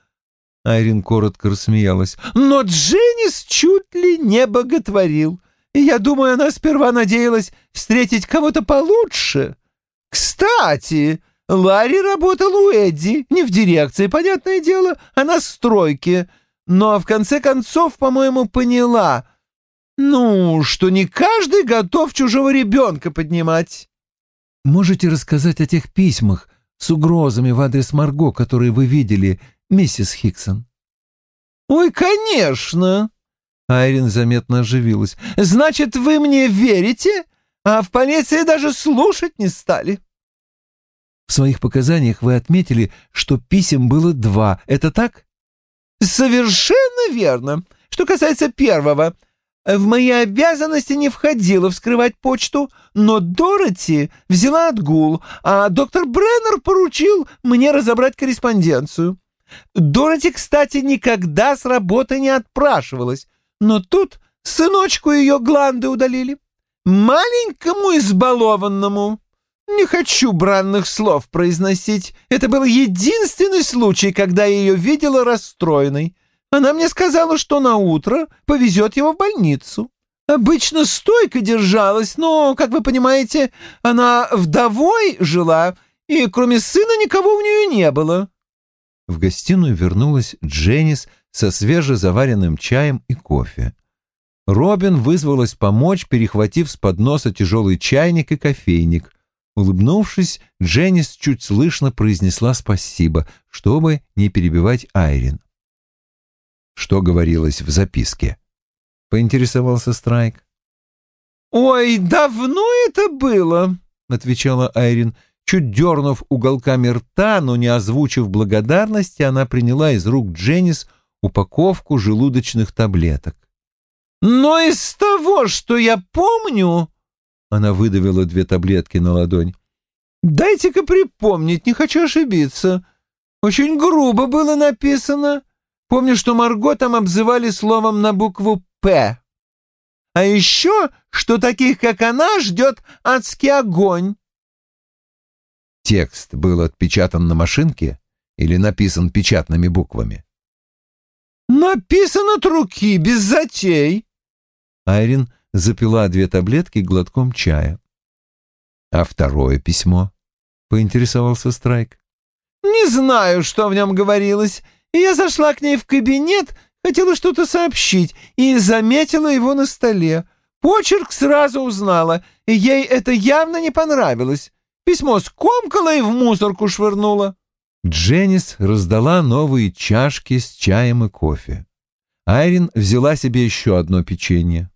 Айрин коротко рассмеялась. «Но Дженнис чуть ли не боготворил. Я думаю, она сперва надеялась встретить кого-то получше. Кстати, Ларри работал у Эдди, не в дирекции, понятное дело, а на стройке. Но в конце концов, по-моему, поняла, ну, что не каждый готов чужого ребенка поднимать. Можете рассказать о тех письмах с угрозами в адрес Марго, которые вы видели, миссис Хиксон? Ой, конечно, Айрин заметно оживилась. «Значит, вы мне верите? А в полиции даже слушать не стали?» «В своих показаниях вы отметили, что писем было два. Это так?» «Совершенно верно. Что касается первого, в мои обязанности не входило вскрывать почту, но Дороти взяла отгул, а доктор Бреннер поручил мне разобрать корреспонденцию. Дороти, кстати, никогда с работы не отпрашивалась, но тут сыночку ее гланды удалили. Маленькому избалованному. Не хочу бранных слов произносить. Это был единственный случай, когда я ее видела расстроенной. Она мне сказала, что на утро повезет его в больницу. Обычно стойко держалась, но, как вы понимаете, она вдовой жила, и кроме сына никого у нее не было. В гостиную вернулась Дженнис со свежезаваренным чаем и кофе. Робин вызвалась помочь, перехватив с подноса тяжелый чайник и кофейник. Улыбнувшись, Дженнис чуть слышно произнесла спасибо, чтобы не перебивать Айрин. «Что говорилось в записке?» — поинтересовался Страйк. «Ой, давно это было!» — отвечала Айрин. Чуть дернув уголками рта, но не озвучив благодарности, она приняла из рук Дженнис упаковку желудочных таблеток. «Но из того, что я помню...» Она выдавила две таблетки на ладонь. «Дайте-ка припомнить, не хочу ошибиться. Очень грубо было написано. Помню, что Марго там обзывали словом на букву «П». А еще, что таких, как она, ждет адский огонь. Текст был отпечатан на машинке или написан печатными буквами? Написан от руки, без затей. Айрин запила две таблетки глотком чая. А второе письмо? Поинтересовался Страйк. Не знаю, что в нем говорилось. Я зашла к ней в кабинет, хотела что-то сообщить, и заметила его на столе. Почерк сразу узнала, и ей это явно не понравилось. Письмо скомкала и в мусорку швырнула. Дженнис раздала новые чашки с чаем и кофе. Айрин взяла себе еще одно печенье.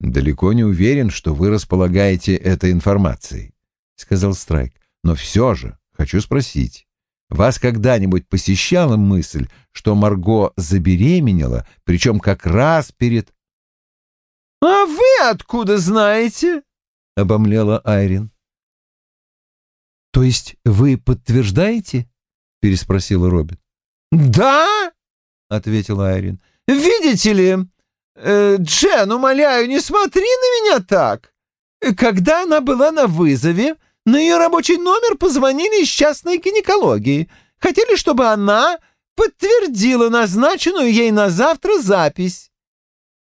«Далеко не уверен, что вы располагаете этой информацией», — сказал Страйк. «Но все же хочу спросить, вас когда-нибудь посещала мысль, что Марго забеременела, причем как раз перед...» «А вы откуда знаете?» — обомлела Айрин. «То есть вы подтверждаете?» — переспросила Робин. «Да!» — ответила Айрин. «Видите ли, э, Джен, умоляю, не смотри на меня так. Когда она была на вызове, на ее рабочий номер позвонили из частной гинекологии. Хотели, чтобы она подтвердила назначенную ей на завтра запись».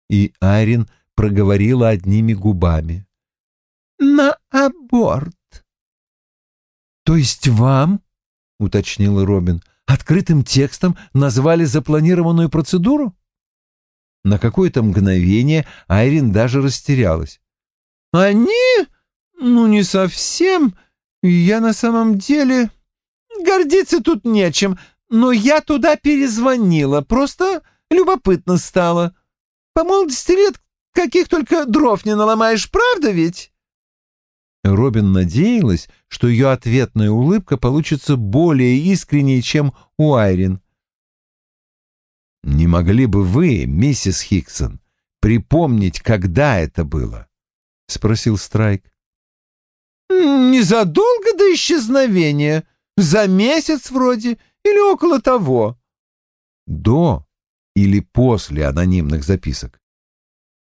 И Айрин проговорила одними губами. «На аборт». «То есть вам, — уточнила Робин, — открытым текстом назвали запланированную процедуру?» На какое-то мгновение Айрин даже растерялась. «Они? Ну, не совсем. Я на самом деле... Гордиться тут нечем, но я туда перезвонила, просто любопытно стало. По молодости лет каких только дров не наломаешь, правда ведь?» Робин надеялась, что ее ответная улыбка получится более искренней, чем у Айрин. «Не могли бы вы, миссис Хиксон, припомнить, когда это было?» — спросил Страйк. «Незадолго до исчезновения. За месяц вроде или около того». «До или после анонимных записок?»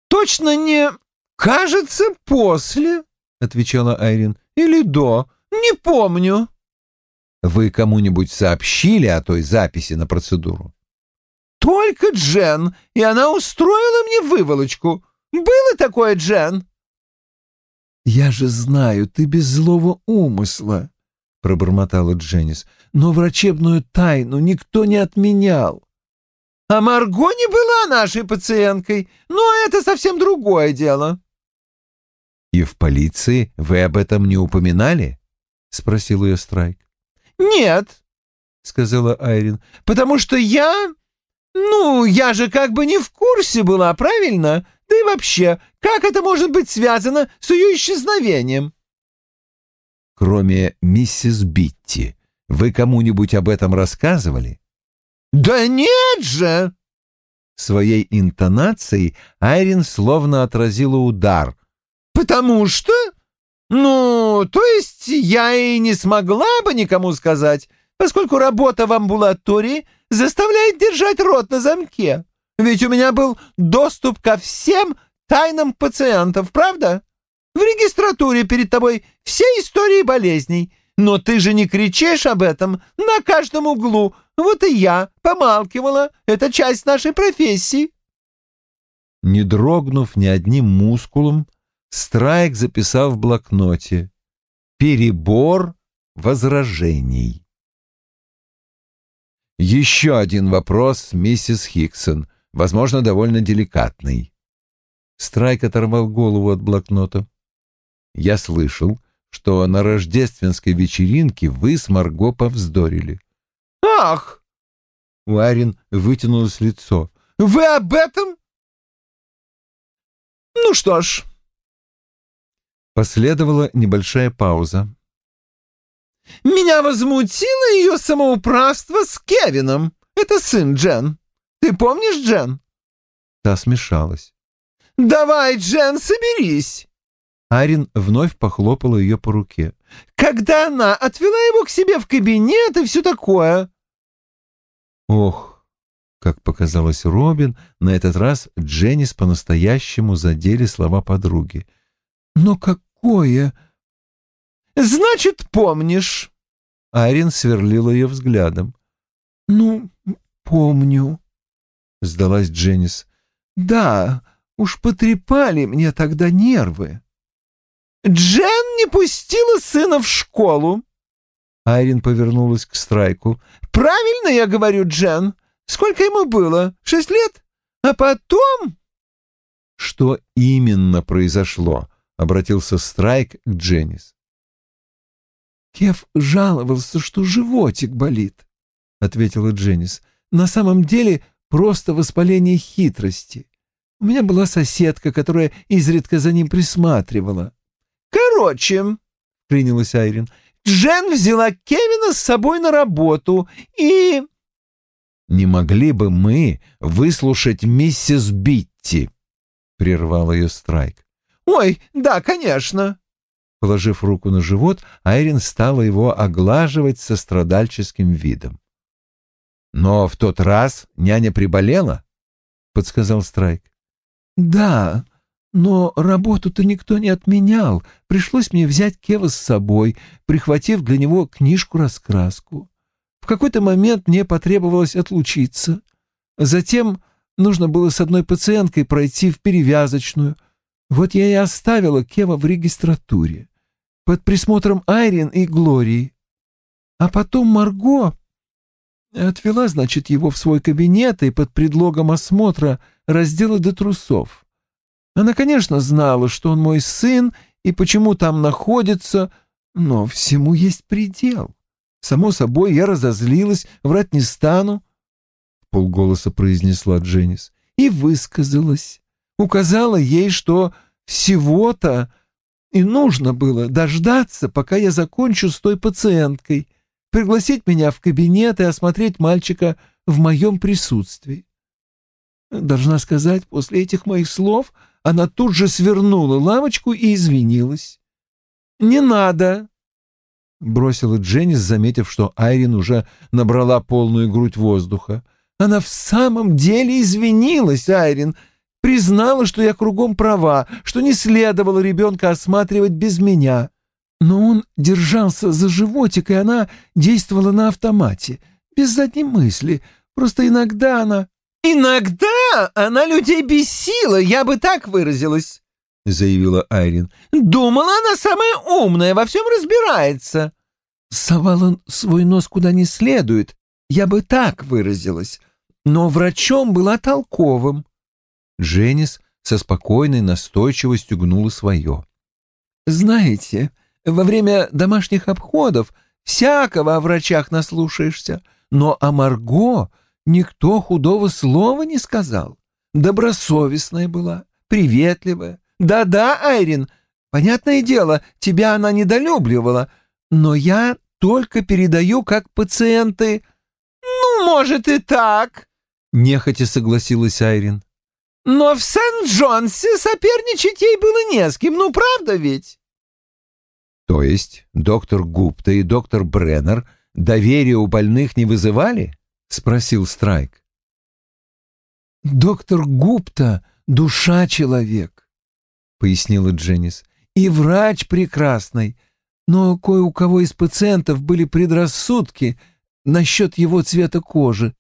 «Точно не... Кажется, после», — отвечала Айрин. «Или до. Не помню». «Вы кому-нибудь сообщили о той записи на процедуру?» «Только Джен, и она устроила мне выволочку. Было такое, Джен?» «Я же знаю, ты без злого умысла», — пробормотала Дженнис. «Но врачебную тайну никто не отменял». «А Марго не была нашей пациенткой, но это совсем другое дело». «И в полиции вы об этом не упоминали?» — спросил ее Страйк. «Нет», — сказала Айрин, — «потому что я... Ну, я же как бы не в курсе была, правильно? Да и вообще, как это может быть связано с ее исчезновением?» «Кроме миссис Битти, вы кому-нибудь об этом рассказывали?» «Да нет же!» Своей интонацией Айрин словно отразила удар, «Потому что? Ну, то есть я и не смогла бы никому сказать, поскольку работа в амбулатории заставляет держать рот на замке. Ведь у меня был доступ ко всем тайнам пациентов, правда? В регистратуре перед тобой все истории болезней, но ты же не кричишь об этом на каждом углу. Вот и я помалкивала. Это часть нашей профессии». Не дрогнув ни одним мускулом, Страйк записал в блокноте «Перебор возражений». Еще один вопрос, миссис Хиксон, возможно, довольно деликатный. Страйк оторвал голову от блокнота. Я слышал, что на рождественской вечеринке вы с Марго повздорили. «Ах!» Уарин вытянулось лицо. «Вы об этом?» «Ну что ж, Последовала небольшая пауза. «Меня возмутило ее самоуправство с Кевином. Это сын Джен. Ты помнишь Джен?» Та смешалась. «Давай, Джен, соберись!» Арин вновь похлопала ее по руке. «Когда она отвела его к себе в кабинет и все такое!» «Ох, Как показалось Робин, на этот раз Дженнис по-настоящему задели слова подруги. «Но какое?» «Значит, помнишь?» Айрин сверлила ее взглядом. «Ну, помню», — сдалась Дженнис. «Да, уж потрепали мне тогда нервы». «Джен не пустила сына в школу». Айрин повернулась к Страйку. «Правильно я говорю, Джен. Сколько ему было? Шесть лет? А потом...» «Что именно произошло?» — обратился Страйк к Дженнис. «Кев жаловался, что животик болит», — ответила Дженнис. «На самом деле просто воспаление хитрости. У меня была соседка, которая изредка за ним присматривала». «Короче», — принялась Айрин, — «Джен взяла Кевина с собой на работу и...» «Не могли бы мы выслушать миссис Битти?» — прервал ее Страйк. «Ой, да, конечно», Положив руку на живот, Айрин стала его оглаживать со страдальческим видом. «Но в тот раз няня приболела?» — подсказал Страйк. «Да, но работу-то никто не отменял. Пришлось мне взять Кева с собой, прихватив для него книжку-раскраску. В какой-то момент мне потребовалось отлучиться. Затем нужно было с одной пациенткой пройти в перевязочную — вот я и оставила Кева в регистратуре, под присмотром Айрин и Глории. А потом Марго отвела, значит, его в свой кабинет и под предлогом осмотра раздела до трусов. Она, конечно, знала, что он мой сын и почему там находится, но всему есть предел. Само собой, я разозлилась, врать не стану, — полголоса произнесла Дженнис, — и высказалась указала ей, что всего-то и нужно было дождаться, пока я закончу с той пациенткой, пригласить меня в кабинет и осмотреть мальчика в моем присутствии. Должна сказать, после этих моих слов она тут же свернула лавочку и извинилась. «Не надо!» — бросила Дженнис, заметив, что Айрин уже набрала полную грудь воздуха. «Она в самом деле извинилась, Айрин, признала, что я кругом права, что не следовало ребенка осматривать без меня. Но он держался за животик, и она действовала на автомате, без задней мысли. Просто иногда она... «Иногда она людей бесила, я бы так выразилась», — заявила Айрин. «Думала, она самая умная, во всем разбирается». Совал он свой нос куда не следует, я бы так выразилась. Но врачом была толковым. Дженнис со спокойной настойчивостью гнула свое. «Знаете, во время домашних обходов всякого о врачах наслушаешься, но о Марго никто худого слова не сказал. Добросовестная была, приветливая. Да-да, Айрин, понятное дело, тебя она недолюбливала, но я только передаю как пациенты...» «Ну, может и так», — нехотя согласилась Айрин. Но в Сент-Джонсе соперничать ей было не с кем, ну правда ведь? То есть доктор Гупта и доктор Бреннер доверия у больных не вызывали? Спросил Страйк. Доктор Гупта — душа человек, пояснила Дженнис, и врач прекрасный, но кое у кого из пациентов были предрассудки насчет его цвета кожи.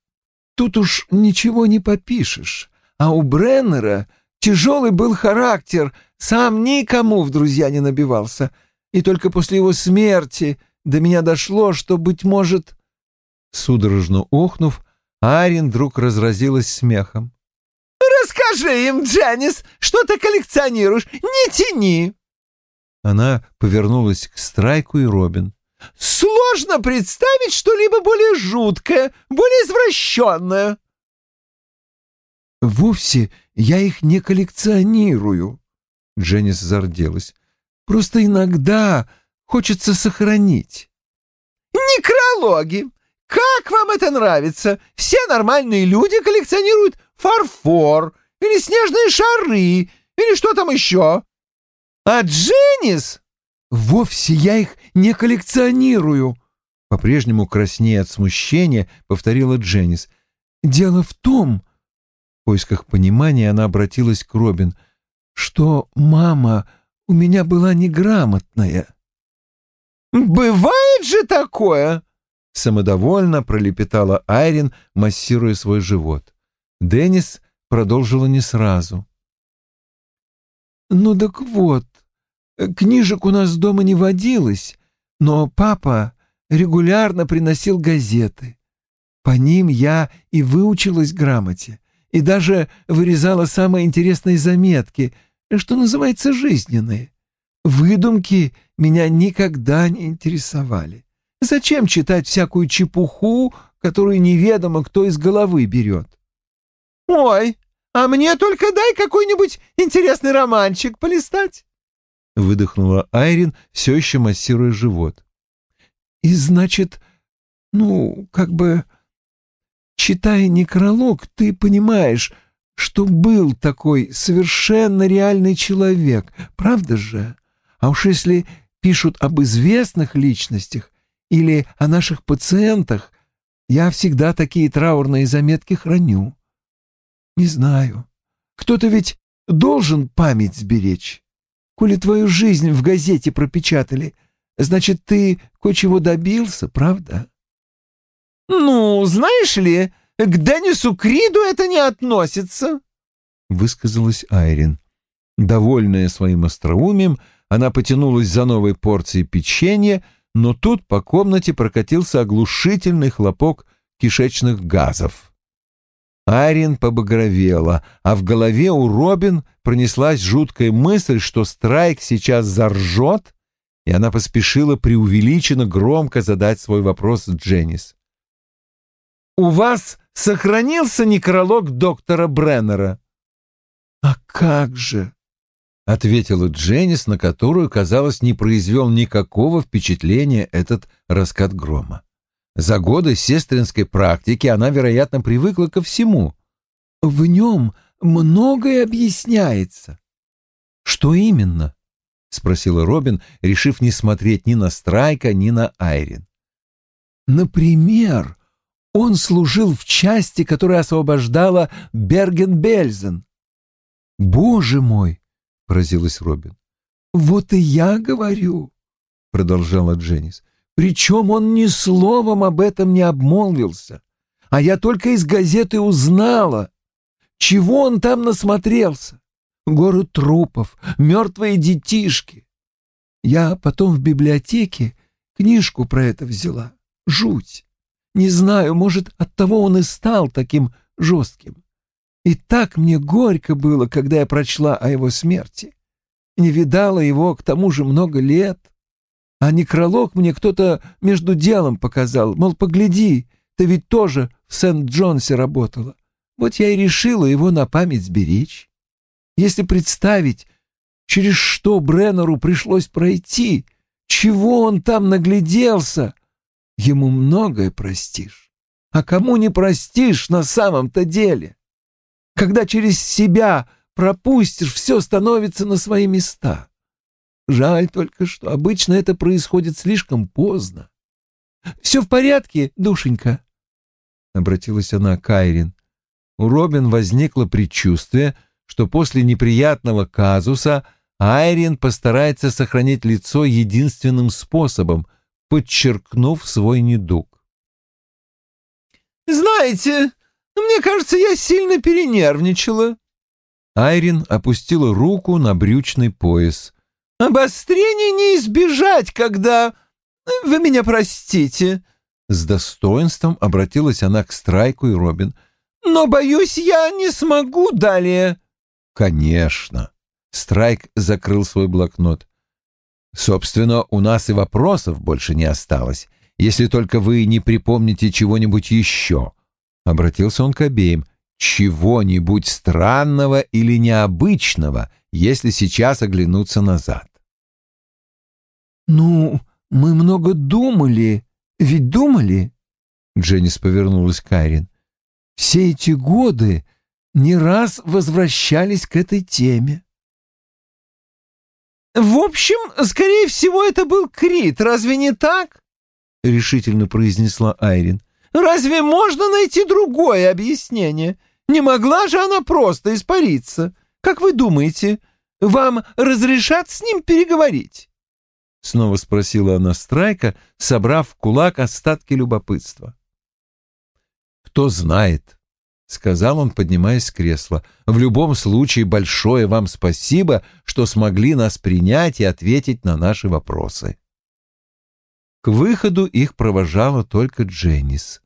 Тут уж ничего не попишешь. А у Бреннера тяжелый был характер, сам никому в друзья не набивался. И только после его смерти до меня дошло, что, быть может... Судорожно охнув, Арин вдруг разразилась смехом. «Расскажи им, Джанис, что ты коллекционируешь, не тяни!» Она повернулась к Страйку и Робин. «Сложно представить что-либо более жуткое, более извращенное!» «Вовсе я их не коллекционирую», — Дженнис зарделась. «Просто иногда хочется сохранить». «Некрологи! Как вам это нравится? Все нормальные люди коллекционируют фарфор или снежные шары или что там еще. А Дженнис...» «Вовсе я их не коллекционирую», — по-прежнему краснея от смущения повторила Дженнис. дело в том, поисках понимания она обратилась к Робин, что мама у меня была неграмотная. «Бывает же такое!» — самодовольно пролепетала Айрин, массируя свой живот. Деннис продолжила не сразу. «Ну так вот, книжек у нас дома не водилось, но папа регулярно приносил газеты. По ним я и выучилась грамоте, и даже вырезала самые интересные заметки, что называется жизненные. Выдумки меня никогда не интересовали. Зачем читать всякую чепуху, которую неведомо кто из головы берет? «Ой, а мне только дай какой-нибудь интересный романчик полистать!» Выдохнула Айрин, все еще массируя живот. «И значит, ну, как бы, читая некролог, ты понимаешь, что был такой совершенно реальный человек, правда же? А уж если пишут об известных личностях или о наших пациентах, я всегда такие траурные заметки храню. Не знаю. Кто-то ведь должен память сберечь. Коли твою жизнь в газете пропечатали, значит, ты кое-чего добился, правда? Ну, знаешь ли, к Деннису Криду это не относится, высказалась Айрин. Довольная своим остроумием, она потянулась за новой порцией печенья, но тут по комнате прокатился оглушительный хлопок кишечных газов. Арин побагровела, а в голове у Робин пронеслась жуткая мысль, что Страйк сейчас заржет, и она поспешила преувеличенно громко задать свой вопрос Дженнис. «У вас сохранился некролог доктора Бреннера?» «А как же!» — ответила Дженнис, на которую, казалось, не произвел никакого впечатления этот раскат грома. За годы сестринской практики она, вероятно, привыкла ко всему. В нем многое объясняется. Что именно? — спросила Робин, решив не смотреть ни на Страйка, ни на Айрин. «Например, он служил в части, которая освобождала Берген-Бельзен». «Боже мой!» — поразилась Робин. «Вот и я говорю», — продолжала Дженнис. Причем он ни словом об этом не обмолвился. А я только из газеты узнала. Чего он там насмотрелся? Горы трупов, мертвые детишки. Я потом в библиотеке книжку про это взяла. Жуть. Не знаю, может, оттого он и стал таким жестким. И так мне горько было, когда я прочла о его смерти. Не видала его к тому же много лет. А некролог мне кто-то между делом показал, мол, погляди, ты ведь тоже в Сент-Джонсе работала. Вот я и решила его на память сберечь. Если представить, через что Бреннеру пришлось пройти, чего он там нагляделся, ему многое простишь. А кому не простишь на самом-то деле? Когда через себя пропустишь, все становится на свои места. Жаль только, что обычно это происходит слишком поздно. «Все в порядке, душенька?» — обратилась она к Айрин. У Робин возникло предчувствие, что после неприятного казуса Айрин постарается сохранить лицо единственным способом, подчеркнув свой недуг. «Знаете, мне кажется, я сильно перенервничала». Айрин опустила руку на брючный пояс — Обострения не избежать, когда... Вы меня простите. С достоинством обратилась она к Страйку и Робин. Но, боюсь, я не смогу далее. Конечно. Страйк закрыл свой блокнот. Собственно, у нас и вопросов больше не осталось, если только вы не припомните чего-нибудь еще. Обратился он к обеим. Чего-нибудь странного или необычного, если сейчас оглянуться назад. «Ну, мы много думали, ведь думали?» Дженнис повернулась к Айрин. «Все эти годы не раз возвращались к этой теме». «В общем, скорее всего, это был Крит, разве не так?» — решительно произнесла Айрин. Разве можно найти другое объяснение? Не могла же она просто испариться. Как вы думаете, вам разрешат с ним переговорить?» Снова спросила она Страйка, собрав в кулак остатки любопытства. «Кто знает», — сказал он, поднимаясь с кресла. «В любом случае большое вам спасибо, что смогли нас принять и ответить на наши вопросы». К выходу их провожала только Дженнис.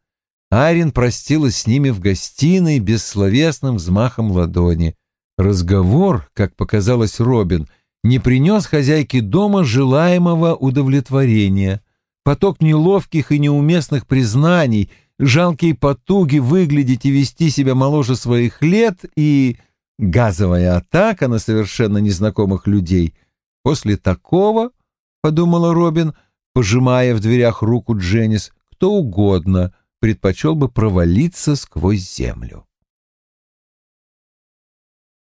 Айрин простилась с ними в гостиной бессловесным взмахом ладони. Разговор, как показалось Робин, не принес хозяйке дома желаемого удовлетворения. Поток неловких и неуместных признаний, жалкие потуги выглядеть и вести себя моложе своих лет и газовая атака на совершенно незнакомых людей. После такого, — подумала Робин, — пожимая в дверях руку Дженнис, кто угодно предпочел бы провалиться сквозь землю.